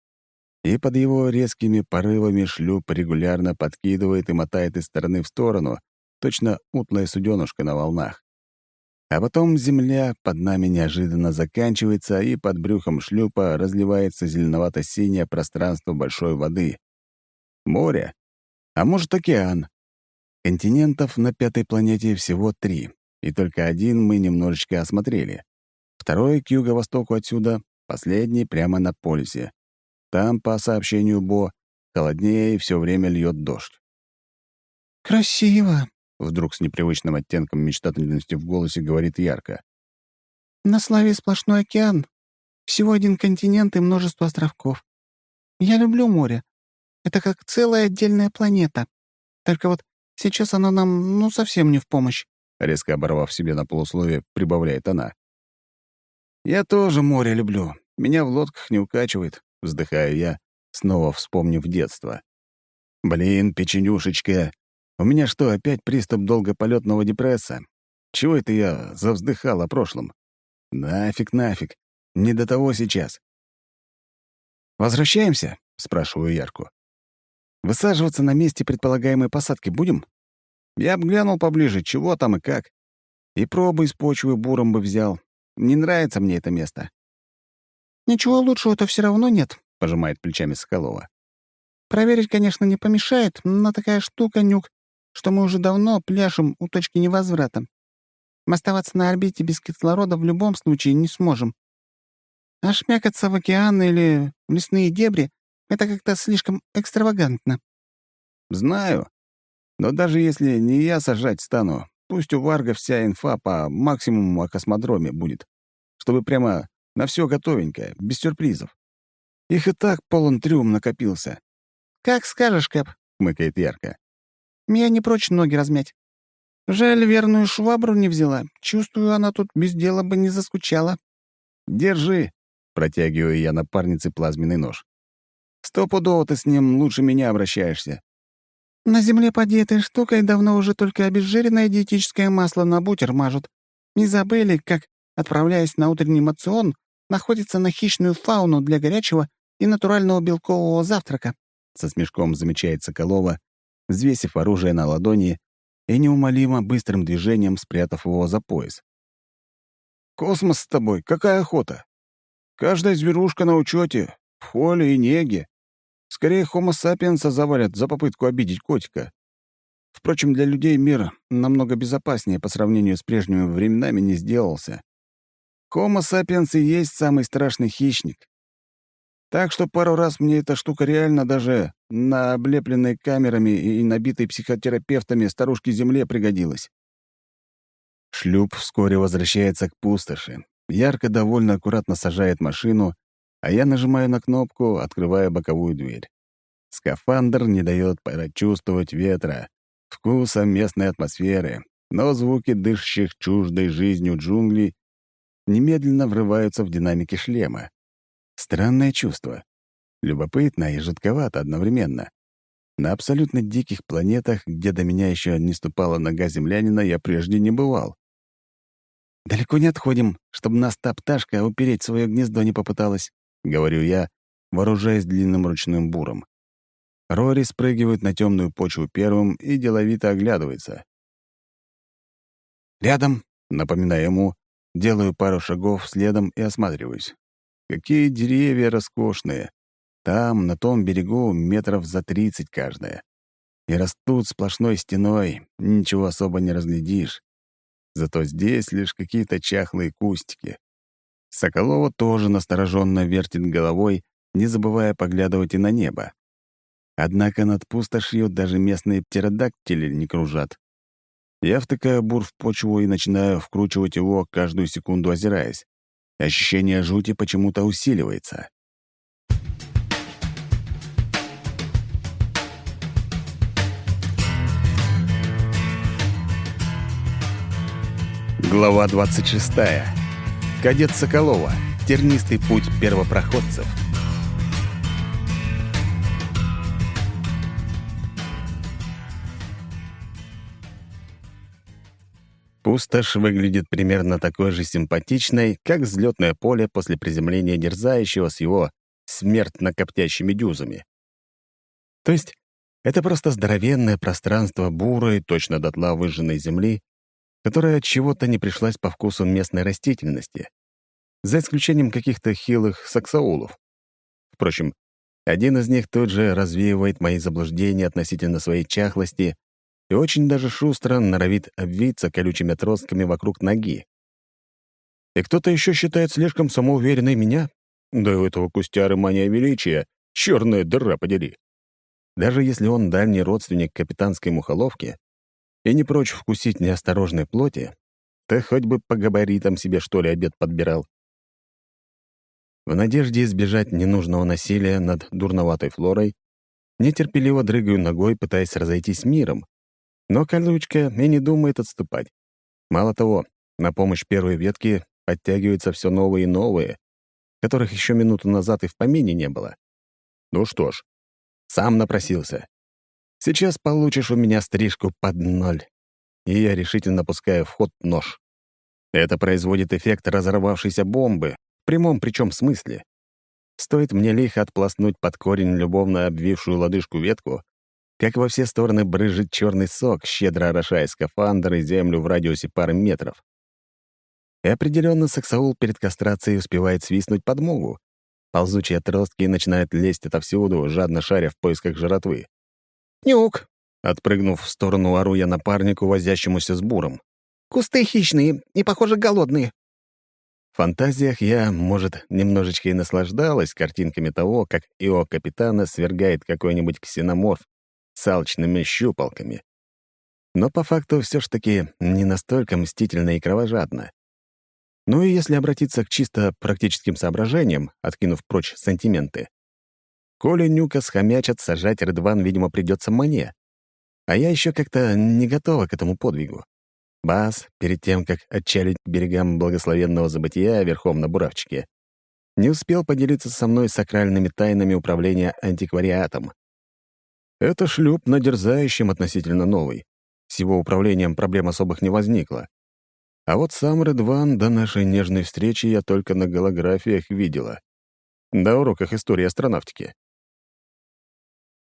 и под его резкими порывами шлюп регулярно подкидывает и мотает из стороны в сторону, точно утлая суденушка на волнах. А потом земля под нами неожиданно заканчивается, и под брюхом шлюпа разливается зеленовато-синее пространство большой воды. Море. А может, океан. Континентов на пятой планете всего три, и только один мы немножечко осмотрели. Второй к юго-востоку отсюда, последний прямо на полюсе. Там, по сообщению Бо, холоднее и все время льет дождь. «Красиво», — вдруг с непривычным оттенком мечтательности в голосе говорит ярко. «На славе сплошной океан. Всего один континент и множество островков. Я люблю море. Это как целая отдельная планета. Только вот сейчас оно нам, ну, совсем не в помощь», — резко оборвав себе на полусловие, прибавляет она. «Я тоже море люблю. Меня в лодках не укачивает», — вздыхаю я, снова вспомнив детство. «Блин, печенюшечка, у меня что, опять приступ долгополетного депресса? Чего это я завздыхал о прошлом? Нафиг, нафиг. Не до того сейчас. «Возвращаемся?» — спрашиваю Ярку. «Высаживаться на месте предполагаемой посадки будем?» Я обглянул поближе, чего там и как. И пробы из почвы буром бы взял. Не нравится мне это место. «Ничего лучшего-то все равно нет», — пожимает плечами Соколова. «Проверить, конечно, не помешает, но такая штука, Нюк, что мы уже давно пляшем у точки невозврата. Оставаться на орбите без кислорода в любом случае не сможем. А шмякаться в океан или в лесные дебри — это как-то слишком экстравагантно. Знаю. Но даже если не я сажать стану, пусть у Варга вся инфа по максимуму о космодроме будет, чтобы прямо на все готовенькое, без сюрпризов. Их и так полон трюм накопился. «Как скажешь, Кэп», — хмыкает Ярко. «Я не прочь ноги размять. Жаль, верную швабру не взяла. Чувствую, она тут без дела бы не заскучала». «Держи», — протягиваю я напарнице плазменный нож. «Стопудово ты с ним лучше меня обращаешься». «На земле поди этой штукой давно уже только обезжиренное диетическое масло на бутер мажут. Не забыли, как, отправляясь на утренний мацион, находится на хищную фауну для горячего и натурального белкового завтрака», — со смешком замечает Соколова, взвесив оружие на ладони и неумолимо быстрым движением спрятав его за пояс. «Космос с тобой, какая охота! Каждая зверушка на учете, в холле и неге. Скорее, хомо сапиенса завалят за попытку обидеть котика. Впрочем, для людей мир намного безопаснее по сравнению с прежними временами не сделался. Хомо сапиенс и есть самый страшный хищник. Так что пару раз мне эта штука реально даже на облепленной камерами и набитой психотерапевтами старушки Земле пригодилась. Шлюп вскоре возвращается к пустоши. Ярко довольно аккуратно сажает машину, а я нажимаю на кнопку, открывая боковую дверь. Скафандр не дает прочувствовать ветра, вкуса местной атмосферы, но звуки дышащих чуждой жизнью джунглей немедленно врываются в динамики шлема. Странное чувство. Любопытно и жутковато одновременно. На абсолютно диких планетах, где до меня еще не ступала нога землянина, я прежде не бывал. «Далеко не отходим, чтобы нас та пташка упереть свое гнездо не попыталась», — говорю я, вооружаясь длинным ручным буром. Рори спрыгивает на темную почву первым и деловито оглядывается. «Рядом», — напоминаю ему, делаю пару шагов следом и осматриваюсь. Какие деревья роскошные. Там, на том берегу, метров за тридцать каждая. И растут сплошной стеной, ничего особо не разглядишь. Зато здесь лишь какие-то чахлые кустики. Соколова тоже настороженно вертит головой, не забывая поглядывать и на небо. Однако над пустошью даже местные птеродактили не кружат. Я втыкаю бур в почву и начинаю вкручивать его, каждую секунду озираясь. Ощущение жути почему-то усиливается. Глава 26. Кадет Соколова. Тернистый путь первопроходцев. Пустошь выглядит примерно такой же симпатичной, как взлетное поле после приземления дерзающего с его смертно коптящими дюзами. То есть это просто здоровенное пространство бурой, точно дотла выжженной земли, которая от чего-то не пришлась по вкусу местной растительности, за исключением каких-то хилых саксаулов. Впрочем, один из них тут же развеивает мои заблуждения относительно своей чахлости и очень даже шустро норовит обвиться колючими отростками вокруг ноги. И кто-то еще считает слишком самоуверенной меня? Да у этого кустяры мания величия, черная дыра подери. даже если он дальний родственник капитанской мухоловки и не прочь вкусить неосторожной плоти, то хоть бы по габаритам себе, что ли, обед подбирал. В надежде избежать ненужного насилия над дурноватой флорой, нетерпеливо дрыгаю ногой, пытаясь разойтись миром. Но колючка и не думает отступать. Мало того, на помощь первой ветке подтягиваются все новые и новые, которых еще минуту назад и в помине не было. Ну что ж, сам напросился. Сейчас получишь у меня стрижку под ноль. И я решительно пускаю в ход нож. Это производит эффект разорвавшейся бомбы, в прямом причем смысле. Стоит мне лихо отпласнуть под корень любовно обвившую лодыжку ветку, как во все стороны брызжет черный сок, щедро орошая скафандр и землю в радиусе пары метров. И определенно Саксаул перед кастрацией успевает свистнуть подмогу. Ползучие отростки начинают лезть отовсюду, жадно шаря в поисках жратвы. «Нюк!» — отпрыгнув в сторону, ору я напарнику, возящемуся с буром. «Кусты хищные и, похоже, голодные. В фантазиях я, может, немножечко и наслаждалась картинками того, как Ио капитана свергает какой-нибудь ксеноморф с алчными щупалками. Но по факту все ж таки не настолько мстительно и кровожадно. Ну и если обратиться к чисто практическим соображениям, откинув прочь сантименты, коли Нюка схомячат, сажать Рыдван, видимо, придется мне. А я еще как-то не готова к этому подвигу. Бас, перед тем, как отчалить берегам благословенного забытия верхом на буравчике, не успел поделиться со мной сакральными тайнами управления антиквариатом. Это шлюп надерзающим относительно новый. С его управлением проблем особых не возникло. А вот сам Редван до нашей нежной встречи я только на голографиях видела. До уроках истории астронавтики.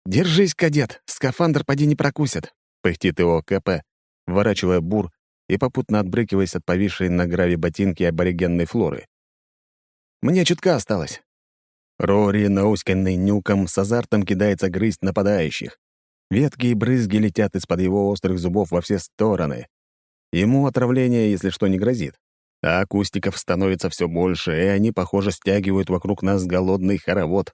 «Держись, кадет, скафандр поди не прокусят», — пыхтит его КП, вворачивая бур и попутно отбрыкиваясь от повисшей на граве ботинки аборигенной флоры. Мне чутка осталось. Рори, науськанный нюком, с азартом кидается грызть нападающих. Ветки и брызги летят из-под его острых зубов во все стороны. Ему отравление, если что, не грозит. А кустиков становится все больше, и они, похоже, стягивают вокруг нас голодный хоровод.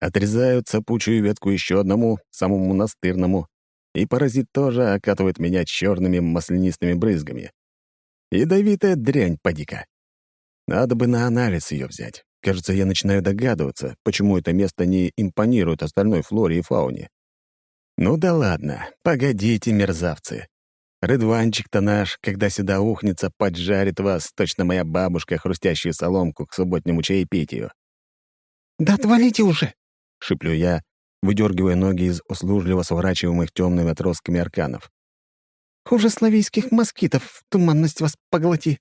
Отрезают цепучую ветку еще одному, самому настырному, и паразит тоже окатывает меня черными маслянистыми брызгами. Ядовитая дрянь, поди-ка. Надо бы на анализ ее взять. Кажется, я начинаю догадываться, почему это место не импонирует остальной флоре и фауне. Ну да ладно, погодите, мерзавцы. Рыдванчик-то наш, когда сюда ухнется, поджарит вас, точно моя бабушка, хрустящую соломку к субботнему чаепитию. «Да отвалите уже!» — шиплю я, выдергивая ноги из услужливо сворачиваемых темными отростками арканов. «Хуже славийских москитов, туманность вас поглоти!»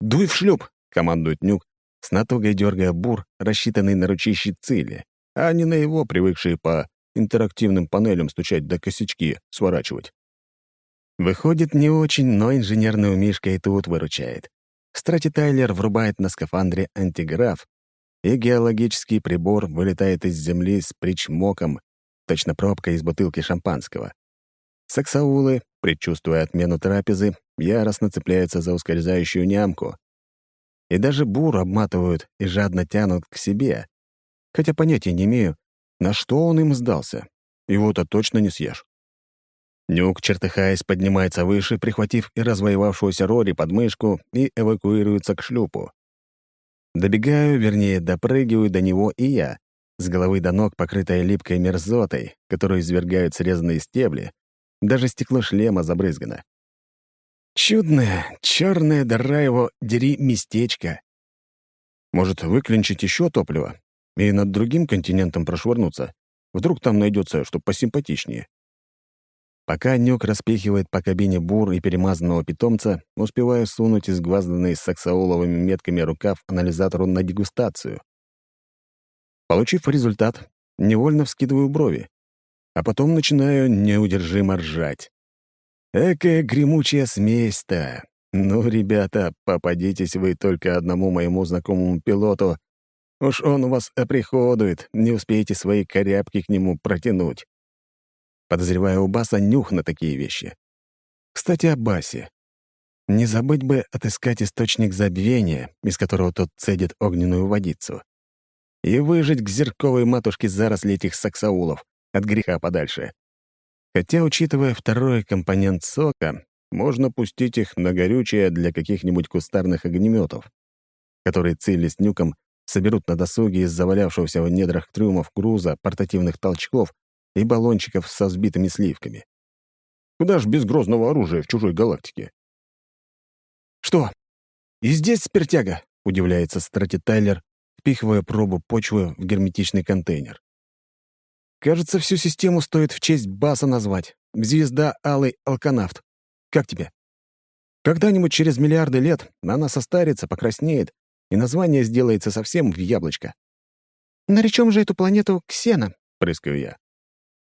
«Дуй в шлюп!» — командует Нюк, с натугой дергая бур, рассчитанный на ручищи цили, а не на его, привыкшие по интерактивным панелям стучать до косячки, сворачивать. Выходит, не очень, но инженерный умишка и тут выручает. Страти Тайлер врубает на скафандре антиграф, и геологический прибор вылетает из земли с причмоком, точно пробка из бутылки шампанского. Саксаулы, предчувствуя отмену трапезы, яростно цепляются за ускользающую нямку. И даже бур обматывают и жадно тянут к себе. Хотя понятия не имею, на что он им сдался. Его-то точно не съешь. Нюк, чертыхаясь, поднимается выше, прихватив и развоевавшуюся Рори под мышку, и эвакуируется к шлюпу. Добегаю, вернее, допрыгиваю до него и я, с головы до ног покрытая липкой мерзотой, которую извергают срезанные стебли, даже стекло шлема забрызгано. Чудное, черное дыра его дери местечко. Может, выклинчить еще топливо и над другим континентом прошвырнуться? Вдруг там найдется что посимпатичнее. Пока Нюк распихивает по кабине бур и перемазанного питомца, успеваю сунуть изгвазданный с саксауловыми метками рукав анализатору на дегустацию. Получив результат, невольно вскидываю брови, а потом начинаю неудержимо ржать. Экая гремучая смесь-то! Ну, ребята, попадитесь вы только одному моему знакомому пилоту. Уж он вас оприходует, не успеете свои корябки к нему протянуть. Подозреваю у Баса нюх на такие вещи. Кстати, о Басе. Не забыть бы отыскать источник забвения, из которого тот цедит огненную водицу. И выжить к зерковой матушке заросли этих саксаулов, от греха подальше. Хотя, учитывая второй компонент сока, можно пустить их на горючее для каких-нибудь кустарных огнеметов, которые Цилли с Нюком соберут на досуге из завалявшегося в недрах трюмов груза, портативных толчков и баллончиков со сбитыми сливками. Куда ж без грозного оружия в чужой галактике? «Что? И здесь спиртяга?» — удивляется Страти Тайлер, впихивая пробу почвы в герметичный контейнер. «Кажется, всю систему стоит в честь Баса назвать. Звезда Алый Алканавт. Как тебе? Когда-нибудь через миллиарды лет она состарится, покраснеет, и название сделается совсем в яблочко. «Наречем же эту планету Ксена», — прыскаю я.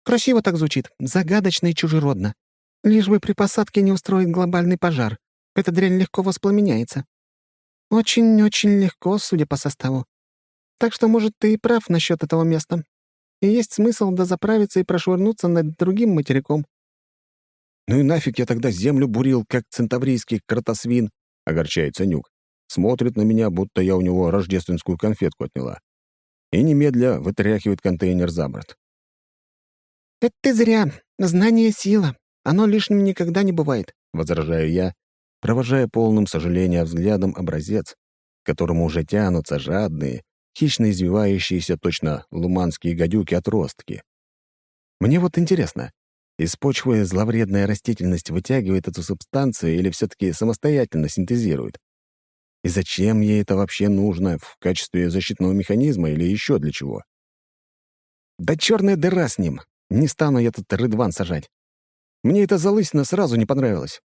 «Красиво так звучит, загадочно и чужеродно. Лишь бы при посадке не устроить глобальный пожар. Эта дрянь легко воспламеняется. Очень-очень легко, судя по составу. Так что, может, ты и прав насчет этого места. И есть смысл дозаправиться и прошвырнуться над другим материком. «Ну и нафиг я тогда землю бурил, как центаврийский кротосвин», — огорчается Нюк. Смотрит на меня, будто я у него рождественскую конфетку отняла. И немедля вытряхивает контейнер за борт. «Это ты зря. Знание — сила. Оно лишним никогда не бывает», — возражаю я, провожая полным сожаления взглядом образец, к которому уже тянутся жадные, хищно извивающиеся точно луманские гадюки-отростки. Мне вот интересно, из почвы зловредная растительность вытягивает эту субстанцию или все таки самостоятельно синтезирует? И зачем ей это вообще нужно в качестве защитного механизма или еще для чего? Да черная дыра с ним. Не стану я тут рыдван сажать. Мне эта залысина сразу не понравилась.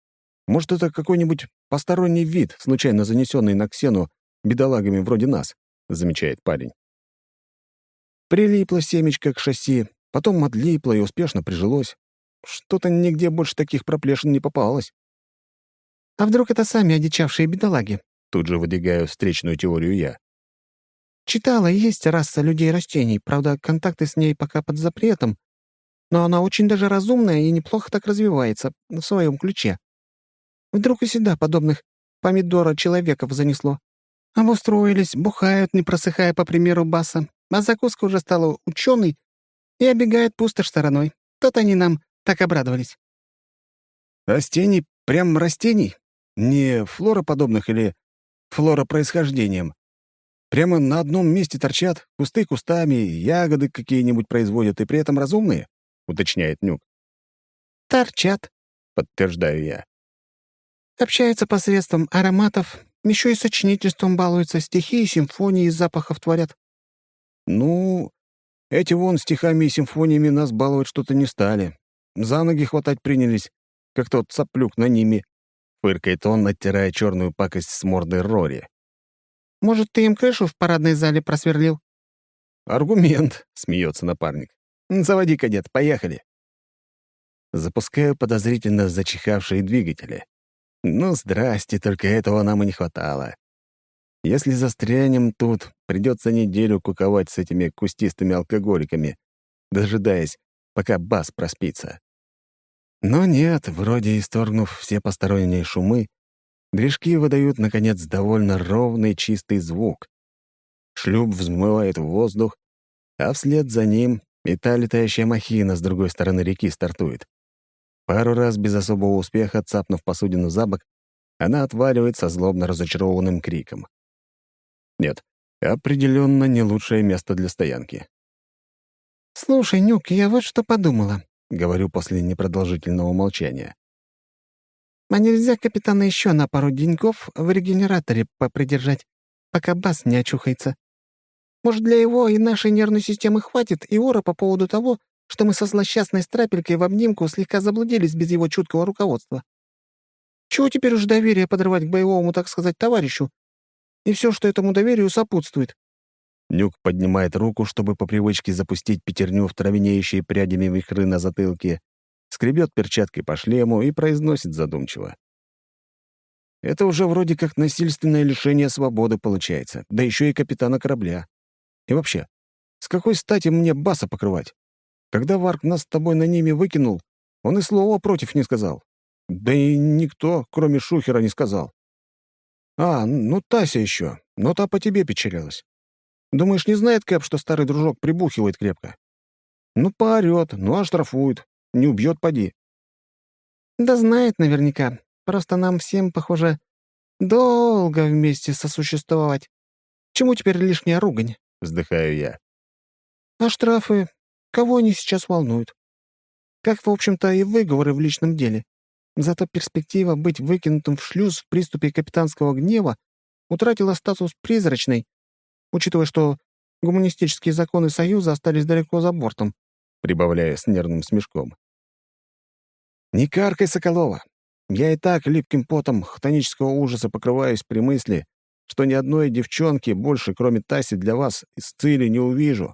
Может, это какой-нибудь посторонний вид, случайно занесенный на ксену бедолагами вроде нас, замечает парень. Прилипло семечко к шасси, потом отлипло и успешно прижилось. Что-то нигде больше таких проплешин не попалось. «А вдруг это сами одичавшие бедолаги?» Тут же выдвигаю встречную теорию я. «Читала, есть раса людей-растений, правда, контакты с ней пока под запретом, но она очень даже разумная и неплохо так развивается в своем ключе. Вдруг и сюда подобных помидора-человеков занесло. Обустроились, бухают, не просыхая по примеру Баса, а закуска уже стала ученой и обегает пустошь стороной. Тот они нам так обрадовались. Растений? Прям растений? Не флора подобных или флора происхождением? Прямо на одном месте торчат, кусты кустами, ягоды какие-нибудь производят, и при этом разумные? — уточняет Нюк. «Торчат», — подтверждаю я. «Общаются посредством ароматов, еще и сочинительством балуются, стихи и симфонии из запахов творят». «Ну, эти вон стихами и симфониями нас баловать что-то не стали. За ноги хватать принялись, как тот соплюк на ними. Фыркает он, оттирая черную пакость с мордой Рори. «Может, ты им крышу в парадной зале просверлил?» «Аргумент», — смеется напарник. «Заводи, кадет, поехали». Запускаю подозрительно зачихавшие двигатели. Ну, здрасте, только этого нам и не хватало. Если застрянем тут, придется неделю куковать с этими кустистыми алкоголиками, дожидаясь, пока бас проспится. Но нет, вроде исторгнув все посторонние шумы, движки выдают, наконец, довольно ровный чистый звук. Шлюп взмывает в воздух, а вслед за ним и та летающая махина с другой стороны реки стартует. Пару раз без особого успеха, цапнув посудину за бок, она отваливает со злобно разочарованным криком. Нет, определенно не лучшее место для стоянки. «Слушай, Нюк, я вот что подумала. — говорю после непродолжительного молчания. «А нельзя капитана еще на пару деньков в регенераторе попридержать, пока бас не очухается? Может, для его и нашей нервной системы хватит и ора по поводу того, что мы со злосчастной страпелькой в обнимку слегка заблудились без его чуткого руководства? Чего теперь уж доверие подрывать к боевому, так сказать, товарищу? И все, что этому доверию сопутствует. Нюк поднимает руку, чтобы по привычке запустить пятерню в травенеющие прядями вихры на затылке, скребет перчаткой по шлему и произносит задумчиво. Это уже вроде как насильственное лишение свободы получается, да еще и капитана корабля. И вообще, с какой стати мне баса покрывать? Когда Варк нас с тобой на ними выкинул, он и слова против не сказал. Да и никто, кроме Шухера, не сказал. А, ну Тася еще, но та по тебе печалилась. Думаешь, не знает Кэп, что старый дружок прибухивает крепко? Ну, поорёт, ну, оштрафует. Не убьет, поди. Да знает наверняка. Просто нам всем, похоже, долго вместе сосуществовать. Чему теперь лишняя ругань? Вздыхаю я. А штрафы? Кого они сейчас волнуют? Как, в общем-то, и выговоры в личном деле. Зато перспектива быть выкинутым в шлюз в приступе капитанского гнева утратила статус призрачной, учитывая, что гуманистические законы Союза остались далеко за бортом, прибавляя с нервным смешком. «Не каркай, Соколова. Я и так липким потом хтонического ужаса покрываюсь при мысли, что ни одной девчонки больше, кроме Таси, для вас из цели не увижу.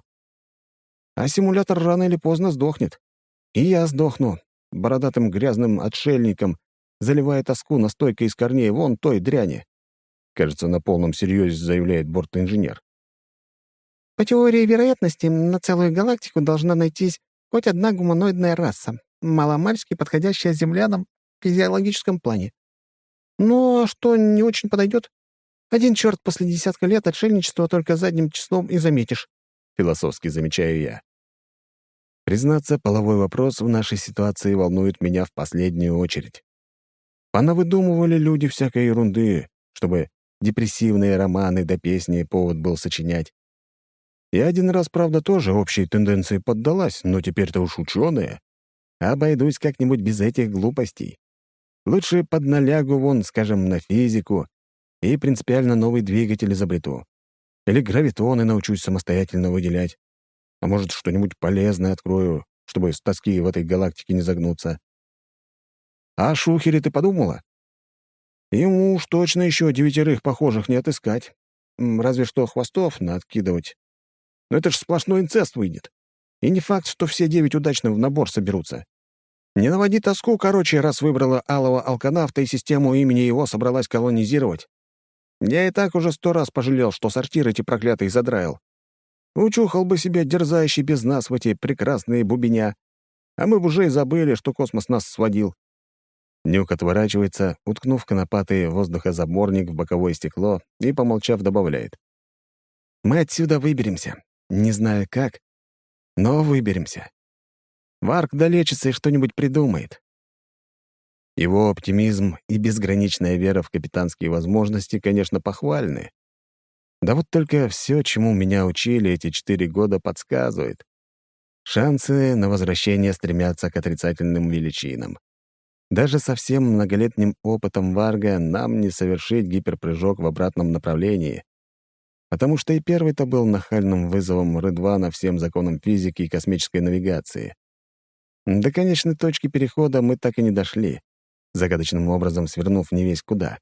А симулятор рано или поздно сдохнет. И я сдохну, бородатым грязным отшельником, заливая тоску настойкой из корней вон той дряни. Кажется, на полном серьезе заявляет бортинженер. По теории вероятности, на целую галактику должна найтись хоть одна гуманоидная раса, маломальски подходящая землянам в физиологическом плане. Ну, а что не очень подойдет? Один черт после десятка лет отшельничества только задним числом и заметишь. Философски замечаю я. Признаться, половой вопрос в нашей ситуации волнует меня в последнюю очередь. Понавыдумывали люди всякой ерунды, чтобы депрессивные романы да песни повод был сочинять. Я один раз, правда, тоже общей тенденции поддалась, но теперь-то уж ученые. Обойдусь как-нибудь без этих глупостей. Лучше под налягу вон, скажем, на физику и принципиально новый двигатель изобрету. Или гравитоны научусь самостоятельно выделять. А может, что-нибудь полезное открою, чтобы с тоски в этой галактике не загнуться. А о Шухере ты подумала? Ему уж точно еще девятерых похожих не отыскать. Разве что хвостов откидывать. Но это ж сплошной инцест выйдет. И не факт, что все девять удачно в набор соберутся. Не наводи тоску, короче, раз выбрала алого алканавта и систему имени его собралась колонизировать. Я и так уже сто раз пожалел, что сортир эти проклятые задраил. Учухал бы себя дерзающий без нас в эти прекрасные бубеня. А мы бы уже и забыли, что космос нас сводил. Нюк отворачивается, уткнув конопатый воздухозаборник в боковое стекло и, помолчав, добавляет. «Мы отсюда выберемся. Не знаю как, но выберемся. Варк долечится и что-нибудь придумает». Его оптимизм и безграничная вера в капитанские возможности, конечно, похвальны. Да вот только все, чему меня учили эти четыре года, подсказывает. Шансы на возвращение стремятся к отрицательным величинам. Даже со всем многолетним опытом Варга нам не совершить гиперпрыжок в обратном направлении, потому что и первый-то был нахальным вызовом Рыдвана всем законам физики и космической навигации. До конечной точки перехода мы так и не дошли, загадочным образом свернув не весь куда.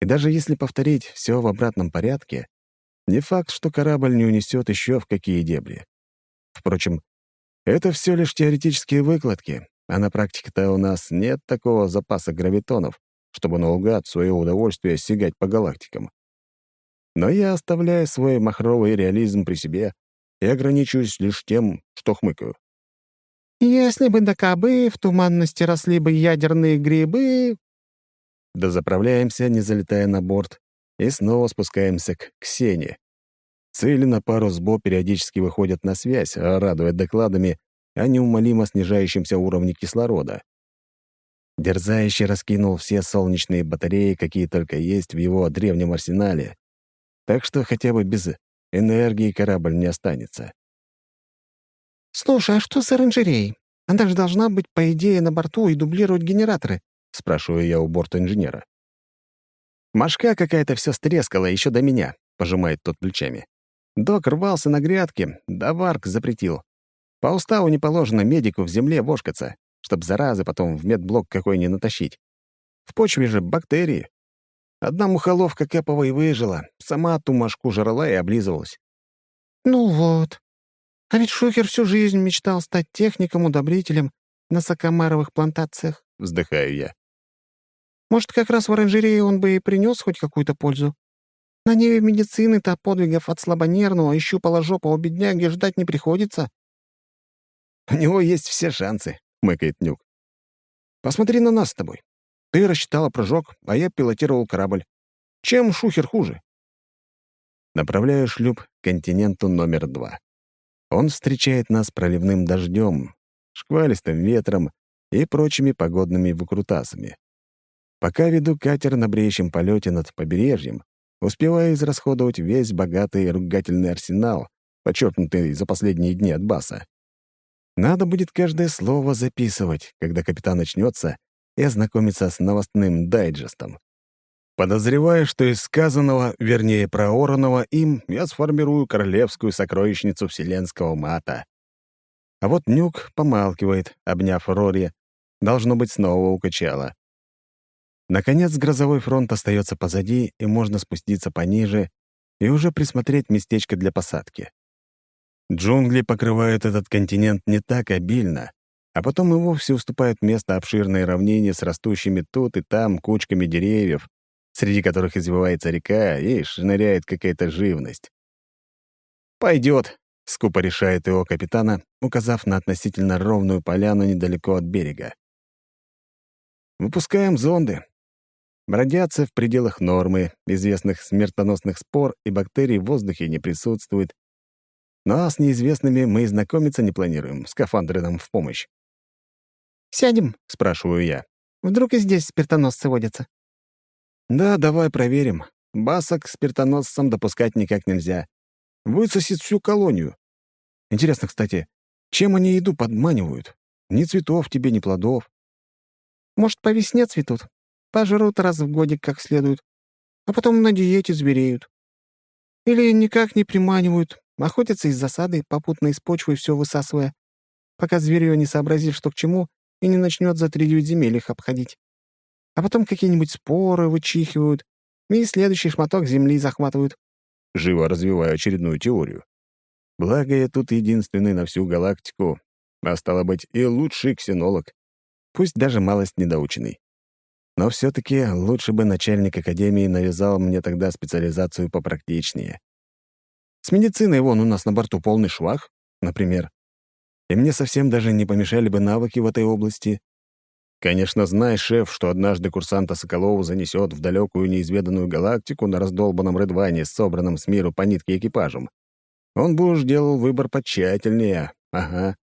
И даже если повторить все в обратном порядке, не факт, что корабль не унесет еще в какие дебри. Впрочем, это все лишь теоретические выкладки, а на практике-то у нас нет такого запаса гравитонов, чтобы наугад свое удовольствие сигать по галактикам. Но я оставляю свой махровый реализм при себе и ограничиваюсь лишь тем, что хмыкаю. «Если бы до кобы в туманности росли бы ядерные грибы...» Дозаправляемся, не залетая на борт, и снова спускаемся к Ксении. Цели на пару с Бо периодически выходят на связь, радуя докладами о неумолимо снижающемся уровне кислорода. Дерзающий раскинул все солнечные батареи, какие только есть в его древнем арсенале, так что хотя бы без энергии корабль не останется. «Слушай, а что с оранжереей? Она же должна быть, по идее, на борту и дублировать генераторы», — спрашиваю я у борта инженера. «Машка какая-то все стрескала еще до меня», — пожимает тот плечами. Док рвался на грядке, да Варк запретил. По уставу не положено медику в земле вошкаться, чтоб заразы потом в медблок какой не натащить. В почве же бактерии. Одна мухоловка Кэпова выжила, сама ту мошку жрала и облизывалась. «Ну вот. А ведь Шухер всю жизнь мечтал стать техником-удобрителем на сакамаровых плантациях», — вздыхаю я. «Может, как раз в оранжерее он бы и принес хоть какую-то пользу. На ней медицины-то подвигов от слабонервного и щупала-жопого бедняги ждать не приходится». «У него есть все шансы», — мыкает Нюк. «Посмотри на нас с тобой. Ты рассчитала прыжок, а я пилотировал корабль. Чем шухер хуже?» Направляю шлюп к континенту номер два. Он встречает нас проливным дождем, шквалистым ветром и прочими погодными выкрутасами. Пока веду катер на бреющем полете над побережьем, успеваю израсходовать весь богатый ругательный арсенал, подчеркнутый за последние дни от баса. Надо будет каждое слово записывать, когда капитан начнется и ознакомиться с новостным дайджестом. Подозреваю, что из сказанного, вернее, прооранного им, я сформирую королевскую сокровищницу вселенского мата. А вот Нюк помалкивает, обняв Рори. Должно быть, снова укачало. Наконец, грозовой фронт остается позади, и можно спуститься пониже и уже присмотреть местечко для посадки. Джунгли покрывают этот континент не так обильно, а потом и вовсе уступают место обширной равнине с растущими тут и там кучками деревьев, среди которых извивается река и шныряет какая-то живность. «Пойдет», — скупо решает его капитана, указав на относительно ровную поляну недалеко от берега. «Выпускаем зонды. Радиация в пределах нормы, известных смертоносных спор и бактерий в воздухе не присутствует, но с неизвестными мы и знакомиться не планируем, скафандры нам в помощь. «Сядем?» — спрашиваю я. «Вдруг и здесь спиртоносцы водятся?» «Да, давай проверим. Басок к спиртоносцам допускать никак нельзя. Высосет всю колонию. Интересно, кстати, чем они еду подманивают? Ни цветов тебе, ни плодов». «Может, по весне цветут? Пожрут раз в годик как следует, а потом на диете звереют. Или никак не приманивают, Охотятся из засады, попутно из почвы все высасывая, пока зверье не сообразит, что к чему, и не начнет за три земель их обходить. А потом какие-нибудь споры вычихивают, и следующий шматок земли захватывают. Живо развиваю очередную теорию. Благо, я тут единственный на всю галактику, а стало быть, и лучший ксенолог, пусть даже малость недоученный. Но все таки лучше бы начальник академии навязал мне тогда специализацию попрактичнее. С медициной вон у нас на борту полный швах, например. И мне совсем даже не помешали бы навыки в этой области. Конечно, знай, шеф, что однажды курсанта Соколова занесет в далекую неизведанную галактику на раздолбанном Редване, собранном с миру по нитке экипажем. Он бы уж делал выбор потщательнее, ага.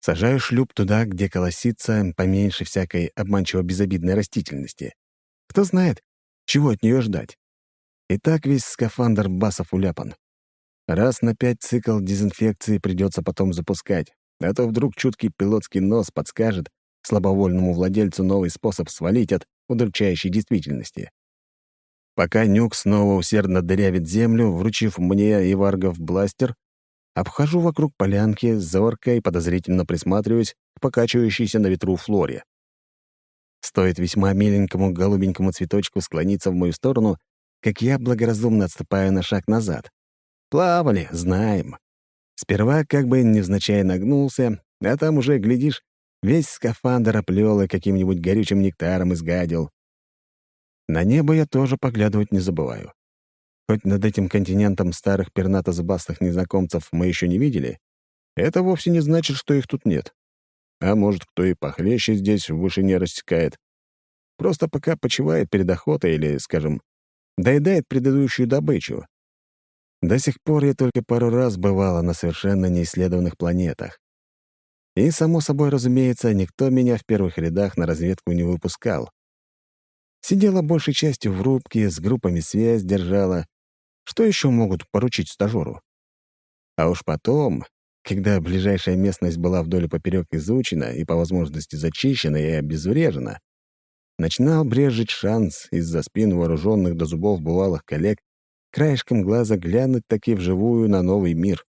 Сажаю шлюп туда, где колосится поменьше всякой обманчиво безобидной растительности. Кто знает, чего от нее ждать. И так весь скафандр басов уляпан. Раз на пять цикл дезинфекции придется потом запускать, а то вдруг чуткий пилотский нос подскажет слабовольному владельцу новый способ свалить от удручающей действительности. Пока Нюк снова усердно дырявит землю, вручив мне и Варгов бластер, обхожу вокруг полянки, зорко и подозрительно присматриваюсь к покачивающейся на ветру флоре. Стоит весьма миленькому голубенькому цветочку склониться в мою сторону, как я благоразумно отступаю на шаг назад. Плавали, знаем. Сперва как бы невзначай нагнулся, а там уже, глядишь, весь скафандр оплел и каким-нибудь горючим нектаром изгадил. На небо я тоже поглядывать не забываю. Хоть над этим континентом старых пернато-зубастых незнакомцев мы еще не видели, это вовсе не значит, что их тут нет. А может, кто и похлеще здесь в вышине рассекает. Просто пока почивает перед охотой или, скажем, доедает предыдущую добычу. До сих пор я только пару раз бывала на совершенно неисследованных планетах. И, само собой разумеется, никто меня в первых рядах на разведку не выпускал. Сидела большей частью в рубке, с группами связь держала. Что еще могут поручить стажеру? А уж потом, когда ближайшая местность была вдоль и поперек изучена и по возможности зачищена и обезврежена, начинал брежить шанс из-за спин вооруженных до зубов бывалых коллег краешком глаза глянуть таки вживую на новый мир.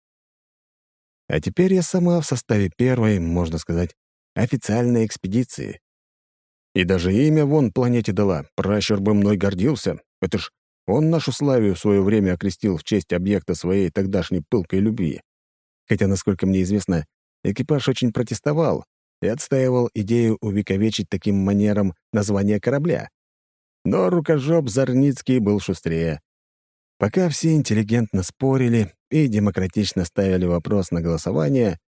А теперь я сама в составе первой, можно сказать, официальной экспедиции. И даже имя вон планете дала, пращур бы мной гордился. Это ж он нашу Славию в свое время окрестил в честь объекта своей тогдашней пылкой любви. Хотя, насколько мне известно, экипаж очень протестовал, и отстаивал идею увековечить таким манером название корабля. Но рукожоп Зарницкий был шустрее. Пока все интеллигентно спорили и демократично ставили вопрос на голосование,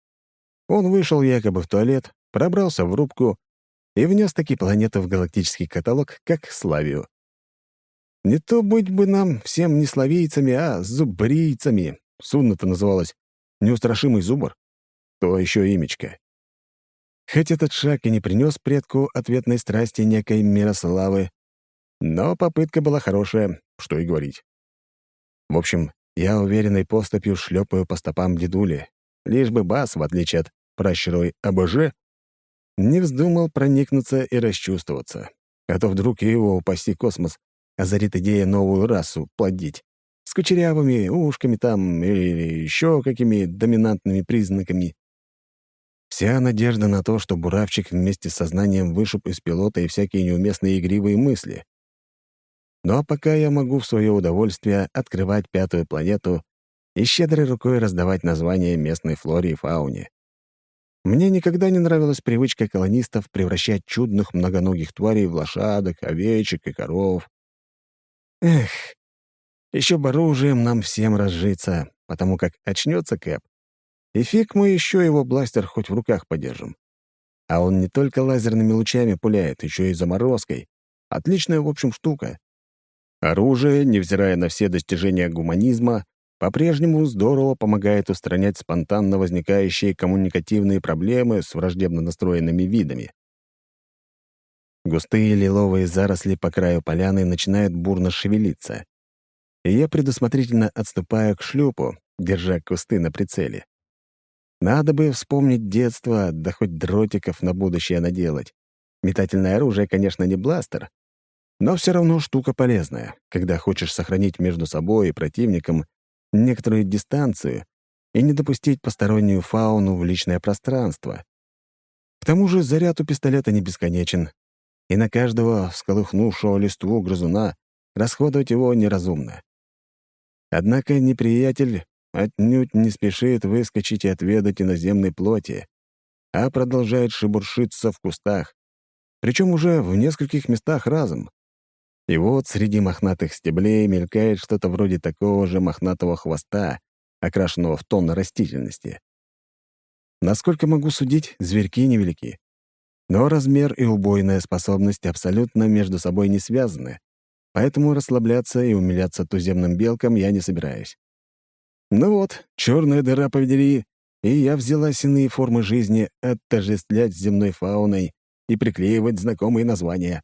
он вышел якобы в туалет, пробрался в рубку и внес такие планеты в галактический каталог, как Славию. Не то быть бы нам всем не славийцами, а зубрийцами. Судно-то называлось неустрашимый зубр, то еще имечко. Хоть этот шаг и не принес предку ответной страсти некой Мирославы, но попытка была хорошая, что и говорить. В общем, я уверенной поступью шлепаю по стопам дедули, лишь бы бас, в отличие от пращурой АБЖ, не вздумал проникнуться и расчувствоваться. А то вдруг его, упаси космос, озарит идея новую расу плодить. С кучерявыми ушками там или еще какими доминантными признаками. Вся надежда на то, что буравчик вместе с сознанием вышиб из пилота и всякие неуместные игривые мысли. Но пока я могу в свое удовольствие открывать пятую планету и щедрой рукой раздавать названия местной флоре и фауне. Мне никогда не нравилась привычка колонистов превращать чудных многоногих тварей в лошадок, овечек и коров. Эх, еще бы оружием нам всем разжиться, потому как очнется Кэп. И фиг мы еще его бластер хоть в руках подержим. А он не только лазерными лучами пуляет, еще и заморозкой. Отличная, в общем, штука. Оружие, невзирая на все достижения гуманизма, по-прежнему здорово помогает устранять спонтанно возникающие коммуникативные проблемы с враждебно настроенными видами. Густые лиловые заросли по краю поляны начинают бурно шевелиться. И я предусмотрительно отступаю к шлюпу, держа кусты на прицеле. Надо бы вспомнить детство, да хоть дротиков на будущее наделать. Метательное оружие, конечно, не бластер, но все равно штука полезная, когда хочешь сохранить между собой и противником некоторую дистанцию и не допустить постороннюю фауну в личное пространство. К тому же заряд у пистолета не бесконечен, и на каждого всколыхнувшего листву грызуна расходовать его неразумно. Однако неприятель отнюдь не спешит выскочить и отведать иноземной плоти, а продолжает шебуршиться в кустах, причем уже в нескольких местах разом. И вот среди мохнатых стеблей мелькает что-то вроде такого же мохнатого хвоста, окрашенного в тон растительности. Насколько могу судить, зверьки невелики. Но размер и убойная способность абсолютно между собой не связаны, поэтому расслабляться и умиляться туземным белкам я не собираюсь. Ну вот, черная дыра поведери, и я взялась иные формы жизни отождествлять с земной фауной и приклеивать знакомые названия.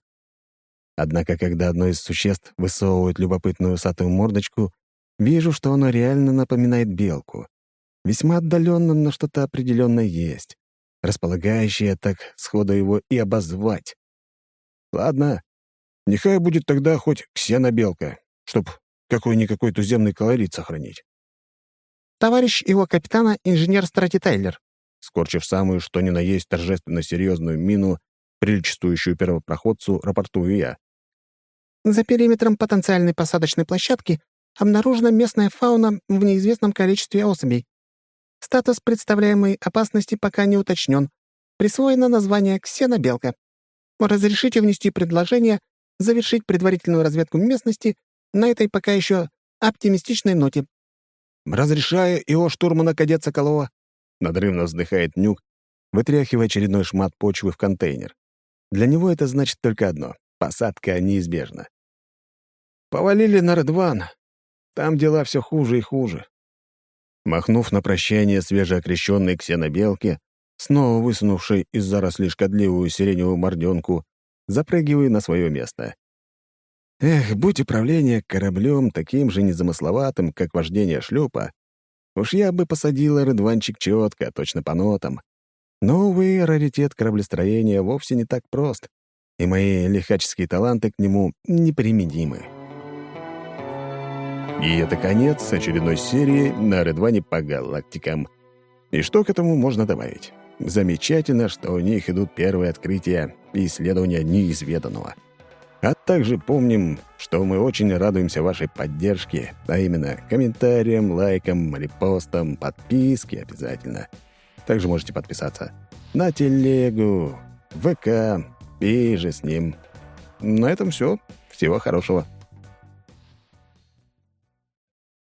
Однако, когда одно из существ высовывает любопытную усатую мордочку, вижу, что оно реально напоминает белку. Весьма отдаленно, но что-то определенное есть, располагающее так сходу его и обозвать. Ладно, нехай будет тогда хоть ксенобелка, чтоб какой-никакой туземный колорит сохранить. «Товарищ его капитана, инженер Страти Тайлер», скорчив самую что ни на есть торжественно серьезную мину, приличествующую первопроходцу, рапортую я. За периметром потенциальной посадочной площадки обнаружена местная фауна в неизвестном количестве особей. Статус представляемой опасности пока не уточнен. Присвоено название «Ксенобелка». Разрешите внести предложение завершить предварительную разведку местности на этой пока еще оптимистичной ноте. «Разрешаю его штурмана кадет Соколова», — надрывно вздыхает Нюк, вытряхивая очередной шмат почвы в контейнер. Для него это значит только одно — посадка неизбежна. Повалили на Редван. Там дела все хуже и хуже. Махнув на прощание свежеокрещенной ксенобелке, снова высунувшей из зарослей шкодливую сиреневую морденку, запрыгиваю на свое место. Эх, будь управление кораблем таким же незамысловатым, как вождение шлюпа, уж я бы посадила рыдванчик четко, точно по нотам. Но, увы, раритет кораблестроения вовсе не так прост, и мои лихаческие таланты к нему неприменимы. И это конец очередной серии на Редване по галактикам. И что к этому можно добавить? Замечательно, что у них идут первые открытия и исследования неизведанного. А также помним, что мы очень радуемся вашей поддержке, а именно комментариям, лайкам, репостам, подписке обязательно. Также можете подписаться на телегу, ВК и же с ним. На этом все. Всего хорошего.